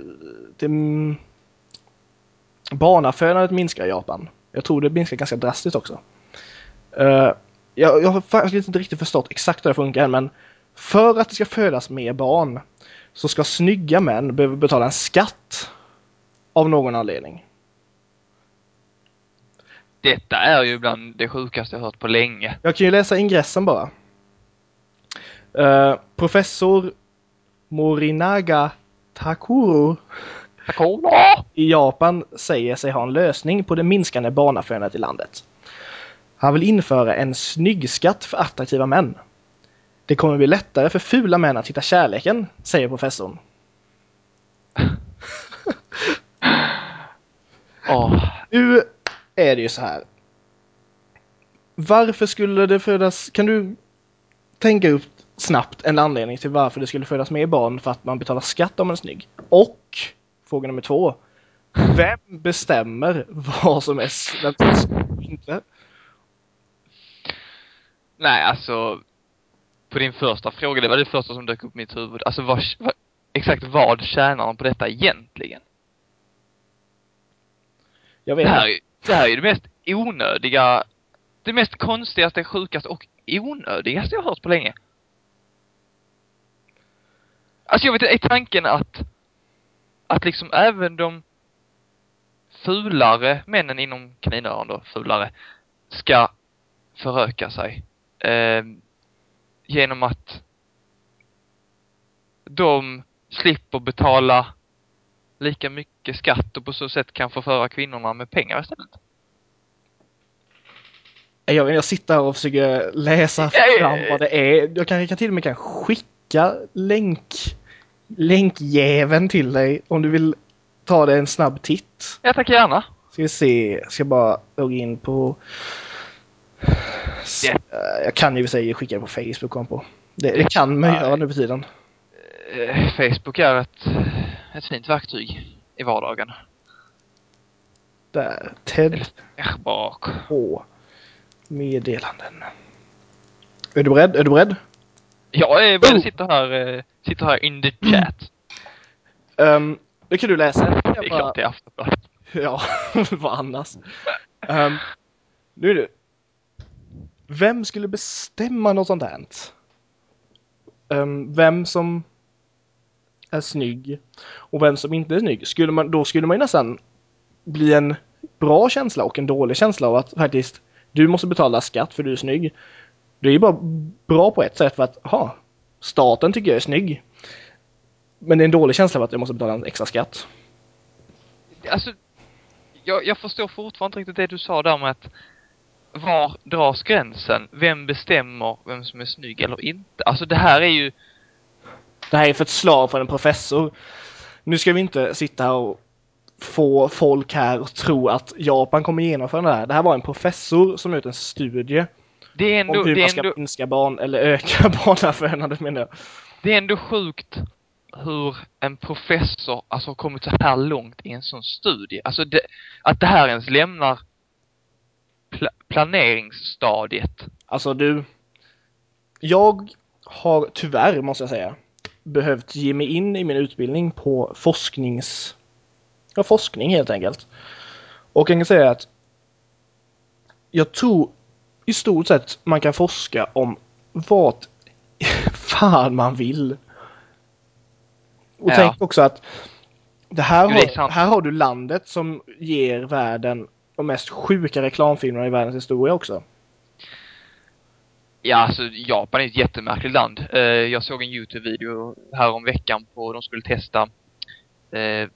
Speaker 1: det barnafödandet minskar i Japan. Jag tror det minskar ganska drastiskt också. Eh, jag, jag har faktiskt inte riktigt förstått exakt hur det funkar än, men för att det ska födas mer barn så ska snygga män behöva betala en skatt av någon anledning.
Speaker 2: Detta är ju bland det sjukaste jag hört på länge.
Speaker 1: Jag kan ju läsa ingressen bara. Eh, professor Morinaga Takuro
Speaker 2: Takola!
Speaker 1: i Japan säger sig ha en lösning på det minskande barnafödandet i landet. Han vill införa en snyggskatt för attraktiva män. Det kommer bli lättare för fula män att hitta kärleken, säger professorn.
Speaker 2: Åh,
Speaker 1: Nu är det ju så här. Varför skulle det födas... Kan du tänka upp snabbt en anledning till varför det skulle födas mer barn för att man betalar skatt om man är snygg? Och fråga nummer två. Vem bestämmer vad som är s- vem som är snygg och inte?
Speaker 2: Nej, alltså. På din första fråga, det var det första som dök upp i mitt huvud. Alltså vad, vad, exakt vad tjänar de på detta egentligen?
Speaker 1: Jag
Speaker 2: Det
Speaker 1: vet
Speaker 2: här, är
Speaker 1: inte.
Speaker 2: ju- det här är ju det mest onödiga, det mest konstigaste, sjukaste och onödigaste jag har hört på länge. Alltså jag vet inte, är tanken att, att liksom även de fulare männen inom kaninöron då, fulare, ska föröka sig. Eh, genom att de slipper betala lika mycket skatt och på så sätt kan förföra kvinnorna med pengar istället.
Speaker 1: Jag, jag sitter här och försöker läsa fram vad det är. Jag kan, jag kan till och med kan skicka länk, länkjäveln till dig om du vill ta dig en snabb titt.
Speaker 2: Jag tackar gärna.
Speaker 1: Ska vi se, jag ska bara logga in på... Eh, Jag kan ju sig skicka på Facebook kom på. Det, det kan man
Speaker 2: Nej.
Speaker 1: göra nu för tiden.
Speaker 2: Eh, Facebook är ett, ett fint verktyg i vardagen.
Speaker 1: Där, Ted
Speaker 2: bak.
Speaker 1: H. Meddelanden. Är du beredd? Är du beredd?
Speaker 2: Jag är
Speaker 1: Oh.
Speaker 2: sitter här, eh, sitter här in the chat.
Speaker 1: Um, det kan du läsa.
Speaker 2: Det
Speaker 1: Jag
Speaker 2: är
Speaker 1: bara-
Speaker 2: klart det är Aftonbladet.
Speaker 1: Ja, vad annars? Um, nu är det. Vem skulle bestämma något sånt här? Um, vem som är snygg och vem som inte är snygg. Skulle man, då skulle man ju nästan bli en bra känsla och en dålig känsla av att faktiskt du måste betala skatt för du är snygg. Det är ju bara bra på ett sätt för att ha staten tycker jag är snygg. Men det är en dålig känsla av att jag måste betala en extra skatt.
Speaker 2: Alltså, jag, jag förstår fortfarande inte riktigt det du sa där med att var dras gränsen? Vem bestämmer vem som är snygg eller inte? Alltså det här är ju,
Speaker 1: Det här är för ett slag från en professor. Nu ska vi inte sitta här och få folk här att tro att Japan kommer genomföra det här. Det här var en professor som gjort en studie
Speaker 2: det är
Speaker 1: om
Speaker 2: ändå,
Speaker 1: hur
Speaker 2: det
Speaker 1: man ska
Speaker 2: ändå,
Speaker 1: minska barn eller öka barnafödandet menar jag.
Speaker 2: det är ändå sjukt hur en professor alltså har kommit så här långt i en sån studie. Alltså det, att det här ens lämnar pla, planeringsstadiet.
Speaker 1: Alltså du. Jag har tyvärr måste jag säga behövt ge mig in i min utbildning på forsknings... Ja, forskning helt enkelt. Och jag kan säga att jag tror i stort sett man kan forska om vad fan man vill. Och
Speaker 2: Ja.
Speaker 1: tänk också att det här, har, här har du landet som ger världen de mest sjuka reklamfilmerna i världens historia också.
Speaker 2: Ja, alltså Japan är ett jättemärkligt land. Eh, jag såg en YouTube-video här om veckan på de skulle testa eh,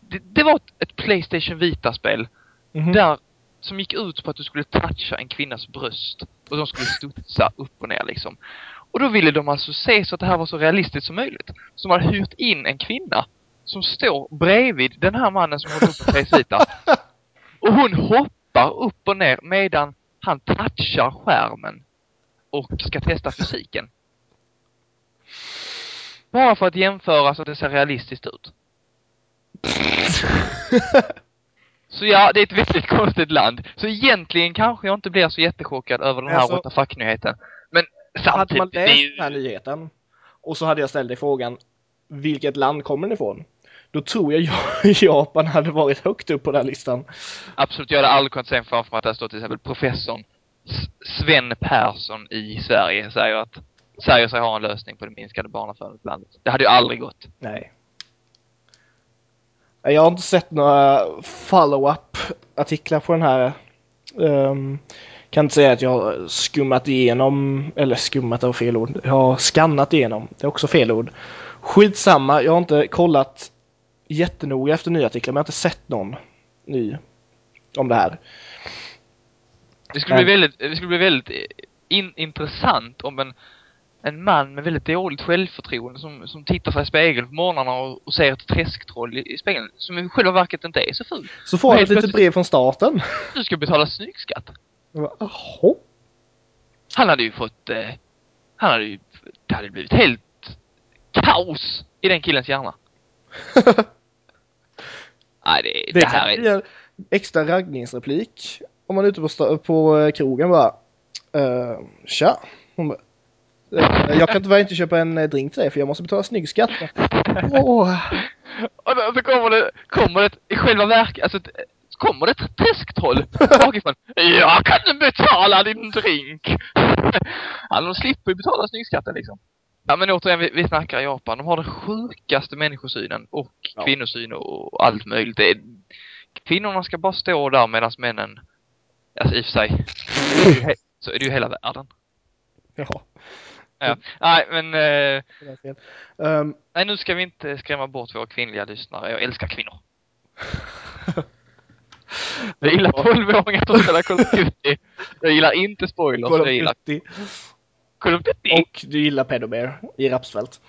Speaker 2: det, det var ett, ett Playstation Vita-spel
Speaker 1: Mhm.
Speaker 2: där som gick ut på att du skulle toucha en kvinnas bröst och de skulle studsa upp och ner liksom. Och då ville de alltså se så att det här var så realistiskt som möjligt. Så de hade hyrt in en kvinna som står bredvid den här mannen som håller upp på PS Och hon hoppar upp och ner medan han touchar skärmen och ska testa fysiken. Bara för att jämföra så att det ser realistiskt ut. Så ja, det är ett väldigt konstigt land. Så egentligen kanske jag inte blir så jättechockad över den här
Speaker 1: Alltså-
Speaker 2: what the fuck-nyheten. Men
Speaker 1: Hade man
Speaker 2: samtidigt, det är
Speaker 1: läst
Speaker 2: ju...
Speaker 1: den här nyheten och så hade jag ställt dig frågan vilket land kommer den ifrån? Då tror jag Japan hade varit högt upp på den här listan.
Speaker 2: Absolut, jag hade aldrig kunnat se framför mig att det står till exempel professorn Sven Persson i Sverige säger att säger sig ha en lösning på det minskade barnafödandet. Det hade ju aldrig gått.
Speaker 1: Nej. Jag har inte sett några follow-up artiklar på den här. Um, kan inte säga att jag har skummat igenom, eller skummat är fel ord. Jag har skannat igenom, det är också fel ord. Skitsamma, jag har inte kollat jättenoga efter nya artiklar, men jag har inte sett någon ny om det här.
Speaker 2: Det skulle bli väldigt, det skulle bli väldigt in, intressant om en, en man med väldigt dåligt självförtroende som, som tittar sig i spegeln på morgnarna och, och ser ett träsktroll i, i spegeln som i själva verket inte är så ful.
Speaker 1: Så får han ett litet brev från staten.
Speaker 2: Du ska betala
Speaker 1: bara, Jaha?
Speaker 2: Han hade ju fått, eh, han hade ju, det hade blivit helt kaos i den killens hjärna. Nej, det, det,
Speaker 1: Det
Speaker 2: här är...
Speaker 1: en extra raggningsreplik om man är ute på, på eh, krogen bara. Uh, tja. Hon bara, "Eh, jag kan tyvärr inte köpa en eh, drink till dig för jag måste betala snygg skatt. Åh.
Speaker 2: Och då så kommer det, kommer det, i själva verket, alltså, kommer det ett träsktroll bakifrån. Jag kan betala din drink! Ja, de slipper ju betala snygskatten liksom. Ja men återigen, vi, vi snackar Japan. De har den sjukaste människosynen och
Speaker 1: Ja.
Speaker 2: kvinnosyn och allt möjligt. Det är, kvinnorna ska bara stå där medan männen, alltså i och för sig, så är det ju he- så är det ju hela världen.
Speaker 1: Ja,
Speaker 2: Ja. Nej men, eh.
Speaker 1: Ehm,
Speaker 2: nej nu ska vi inte skrämma bort våra kvinnliga lyssnare. Jag älskar kvinnor. Jag gillar 12-åringar som spelar Call of Duty. Jag gillar inte spoilers.
Speaker 1: Call of
Speaker 2: Jag gillar
Speaker 1: Duty.
Speaker 2: Call of Duty.
Speaker 1: Och du gillar Pedobear i Rapsfält.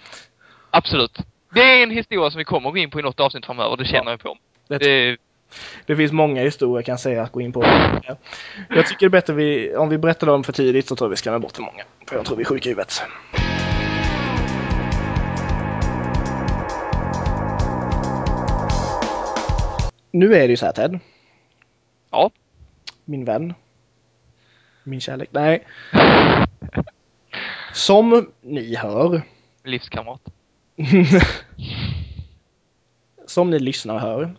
Speaker 2: Absolut. Det är en historia som vi kommer att gå in på i något avsnitt framöver, det känner jag på.
Speaker 1: Det,
Speaker 2: Det,
Speaker 1: finns många historier kan jag säga att gå in på. Jag tycker det är bättre vi, om vi berättar dem för tidigt så tror jag vi skrämmer bort för många. För jag tror vi är sjuka i huvudet. Nu är det ju så här Ted.
Speaker 2: ja.
Speaker 1: Min vän. Min kärlek. Nej. Som ni hör,
Speaker 2: Livskamrat.
Speaker 1: som ni lyssnar hör,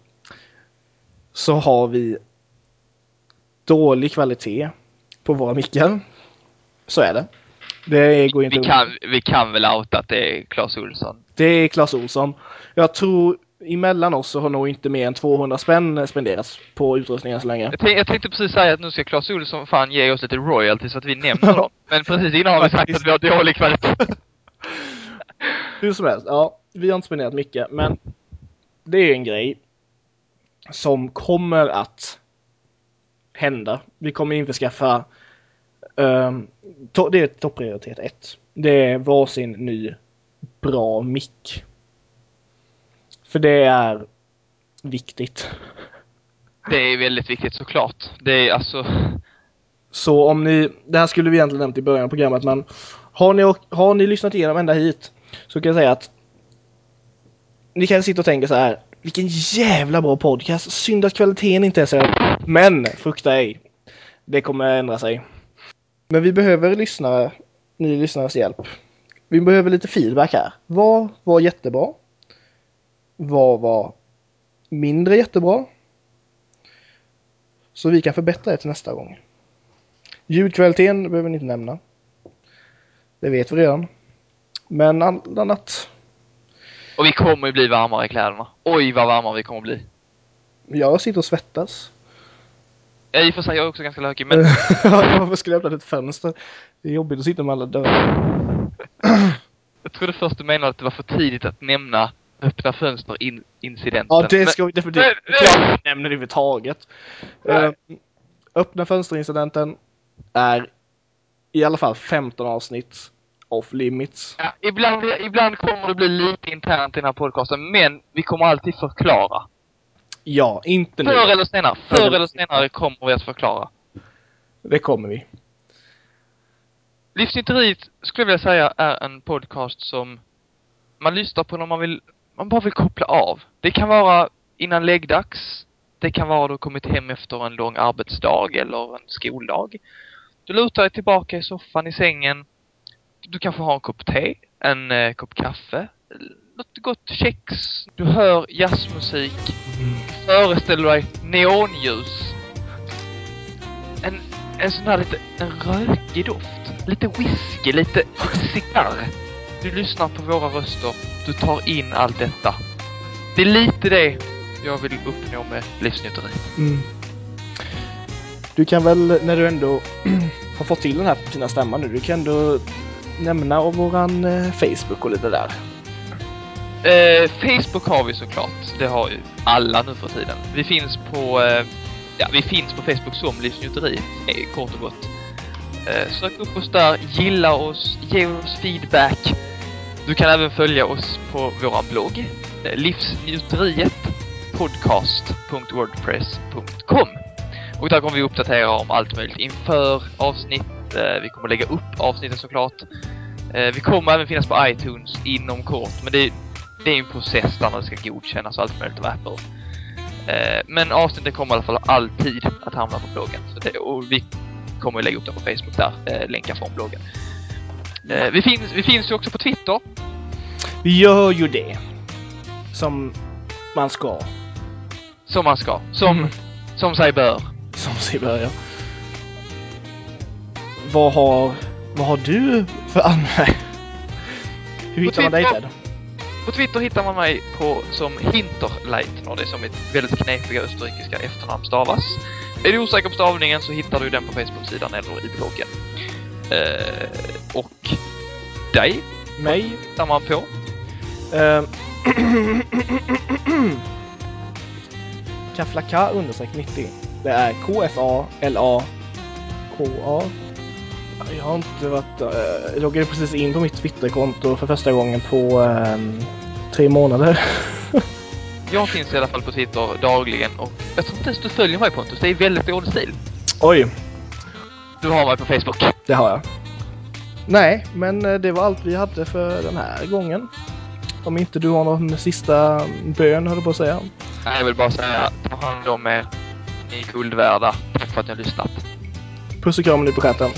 Speaker 1: så har vi dålig kvalitet på våra mickar. Så är det. Det går inte
Speaker 2: Vi kan, vi kan väl outa att det är Clas Olsson.
Speaker 1: Det är Clas Olsson. Jag tror emellan oss så har nog inte mer än 200 spänn spenderats på utrustningen så länge.
Speaker 2: Jag, jag tänkte precis säga att nu ska Clas Olsson fan ge oss lite royalty så att vi nämner dem. Men precis innan har vi sagt att vi har dålig kvalitet.
Speaker 1: Hur som helst, ja, vi har inte spenderat mycket, men det är en grej som kommer att hända. Vi kommer införskaffa, um, to- det är topprioritet ett. Det är varsin ny bra mick. För det är viktigt.
Speaker 2: Det är väldigt viktigt såklart. Det är alltså...
Speaker 1: Så om ni, det här skulle vi egentligen nämnt i början av programmet, men har ni, har ni lyssnat igenom ända hit så kan jag säga att ni kan sitta och tänka så här, vilken jävla bra podcast, synd att kvaliteten inte är så. Men frukta ej, det kommer ändra sig. Men vi behöver lyssnare, ni lyssnares hjälp. Vi behöver lite feedback här. Vad var jättebra? Vad var mindre jättebra? Så vi kan förbättra det till nästa gång. Ljudkvaliteten behöver ni inte nämna. Det vet vi redan. Men allt annat.
Speaker 2: Och vi kommer ju bli varmare i kläderna. Oj vad varmare vi kommer bli.
Speaker 1: Jag sitter och svettas.
Speaker 2: Ja, i och för sig, jag är också ganska lökig, men
Speaker 1: Varför skulle jag öppna ett fönster? Det är jobbigt att sitta med alla dörrar.
Speaker 2: jag trodde först du menade att det var för tidigt att nämna öppna fönster in incidenten.
Speaker 1: Ja, det
Speaker 2: Men-
Speaker 1: ska vi definitivt
Speaker 2: Men-
Speaker 1: klart nämna det överhuvudtaget. Uh, öppna fönsterincidenten är i alla fall 15 avsnitt off limits.
Speaker 2: Ja, ibland, ibland kommer det bli lite internt i den här podcasten, men vi kommer alltid förklara.
Speaker 1: Ja, inte nu.
Speaker 2: Förr eller senare, förr eller senare kommer vi att förklara.
Speaker 1: Det kommer vi.
Speaker 2: Livsnytteriet skulle jag vilja säga är en podcast som man lyssnar på när man vill, man bara vill koppla av. Det kan vara innan läggdags. Det kan vara du kommit hem efter en lång arbetsdag eller en skoldag. Du lutar dig tillbaka i soffan i sängen. Du kanske har en kopp te, en eh, kopp kaffe, något gott kex. Du hör jazzmusik. Föreställer dig neonljus. En, en sån här lite, en rökig doft. Lite whisky, lite, lite cigarr. Du lyssnar på våra röster. Du tar in allt detta. Det är lite det jag vill uppnå med livsnytteriet.
Speaker 1: Mm. Du kan väl, när du ändå har fått till den här fina stämman nu, du kan ändå nämna om våran eh, Facebook och lite där.
Speaker 2: Eh, Facebook har vi såklart. Det har ju alla nu för tiden. Vi finns på, eh, ja, vi finns på Facebook som Livsnjuteriet, eh, kort och gott. Eh, sök upp oss där, gilla oss, ge oss feedback. Du kan även följa oss på våran blogg, eh, livsnjuteriet podcast.wordpress.com. Och där kommer vi uppdatera om allt möjligt inför avsnitt. Eh, vi kommer lägga upp avsnitten såklart. Eh, vi kommer även finnas på iTunes inom kort, men det, det är en process där det ska godkännas och allt möjligt av Apple. Eh, men avsnitten kommer i alla fall alltid att hamna på bloggen. Det, och vi kommer att lägga upp dem på Facebook där, eh, länkar från bloggen. Vi, finns, vi finns ju också på Twitter.
Speaker 1: Vi gör ju det. Som man ska.
Speaker 2: Som man ska. Som,
Speaker 1: Mm.
Speaker 2: som sig bör.
Speaker 1: Som sig börja. Vad har, vad har du för anmärkning? Hur hittar man dig Ted?
Speaker 2: På Twitter hittar man mig på som Hinterleitner. Det är som mitt väldigt knepiga österrikiska efternamn stavas. Är du osäker på stavningen så hittar du den på Facebook-sidan eller i bloggen. Eh, och dig
Speaker 1: Mig?
Speaker 2: hittar man på.
Speaker 1: Uh, Kaflaka understreck 90. Det är K-F-A-L-A-K-A. Jag har inte varit... Jag loggade precis in på mitt Twitterkonto för första gången på ehm, tre månader.
Speaker 2: Jag finns i alla fall på Twitter dagligen och jag tror inte ens du följer mig Pontus. Det är väldigt dålig stil.
Speaker 1: Oj,
Speaker 2: Du har mig på Facebook.
Speaker 1: det har jag. Nej, men eh, det var allt vi hade för den här gången. Om inte du har någon sista bön, höll på att säga.
Speaker 2: Nej, Jag vill bara säga, ta hand om er. Ni är guld värda. Tack för att ni har lyssnat.
Speaker 1: Puss och kram nu på chatten.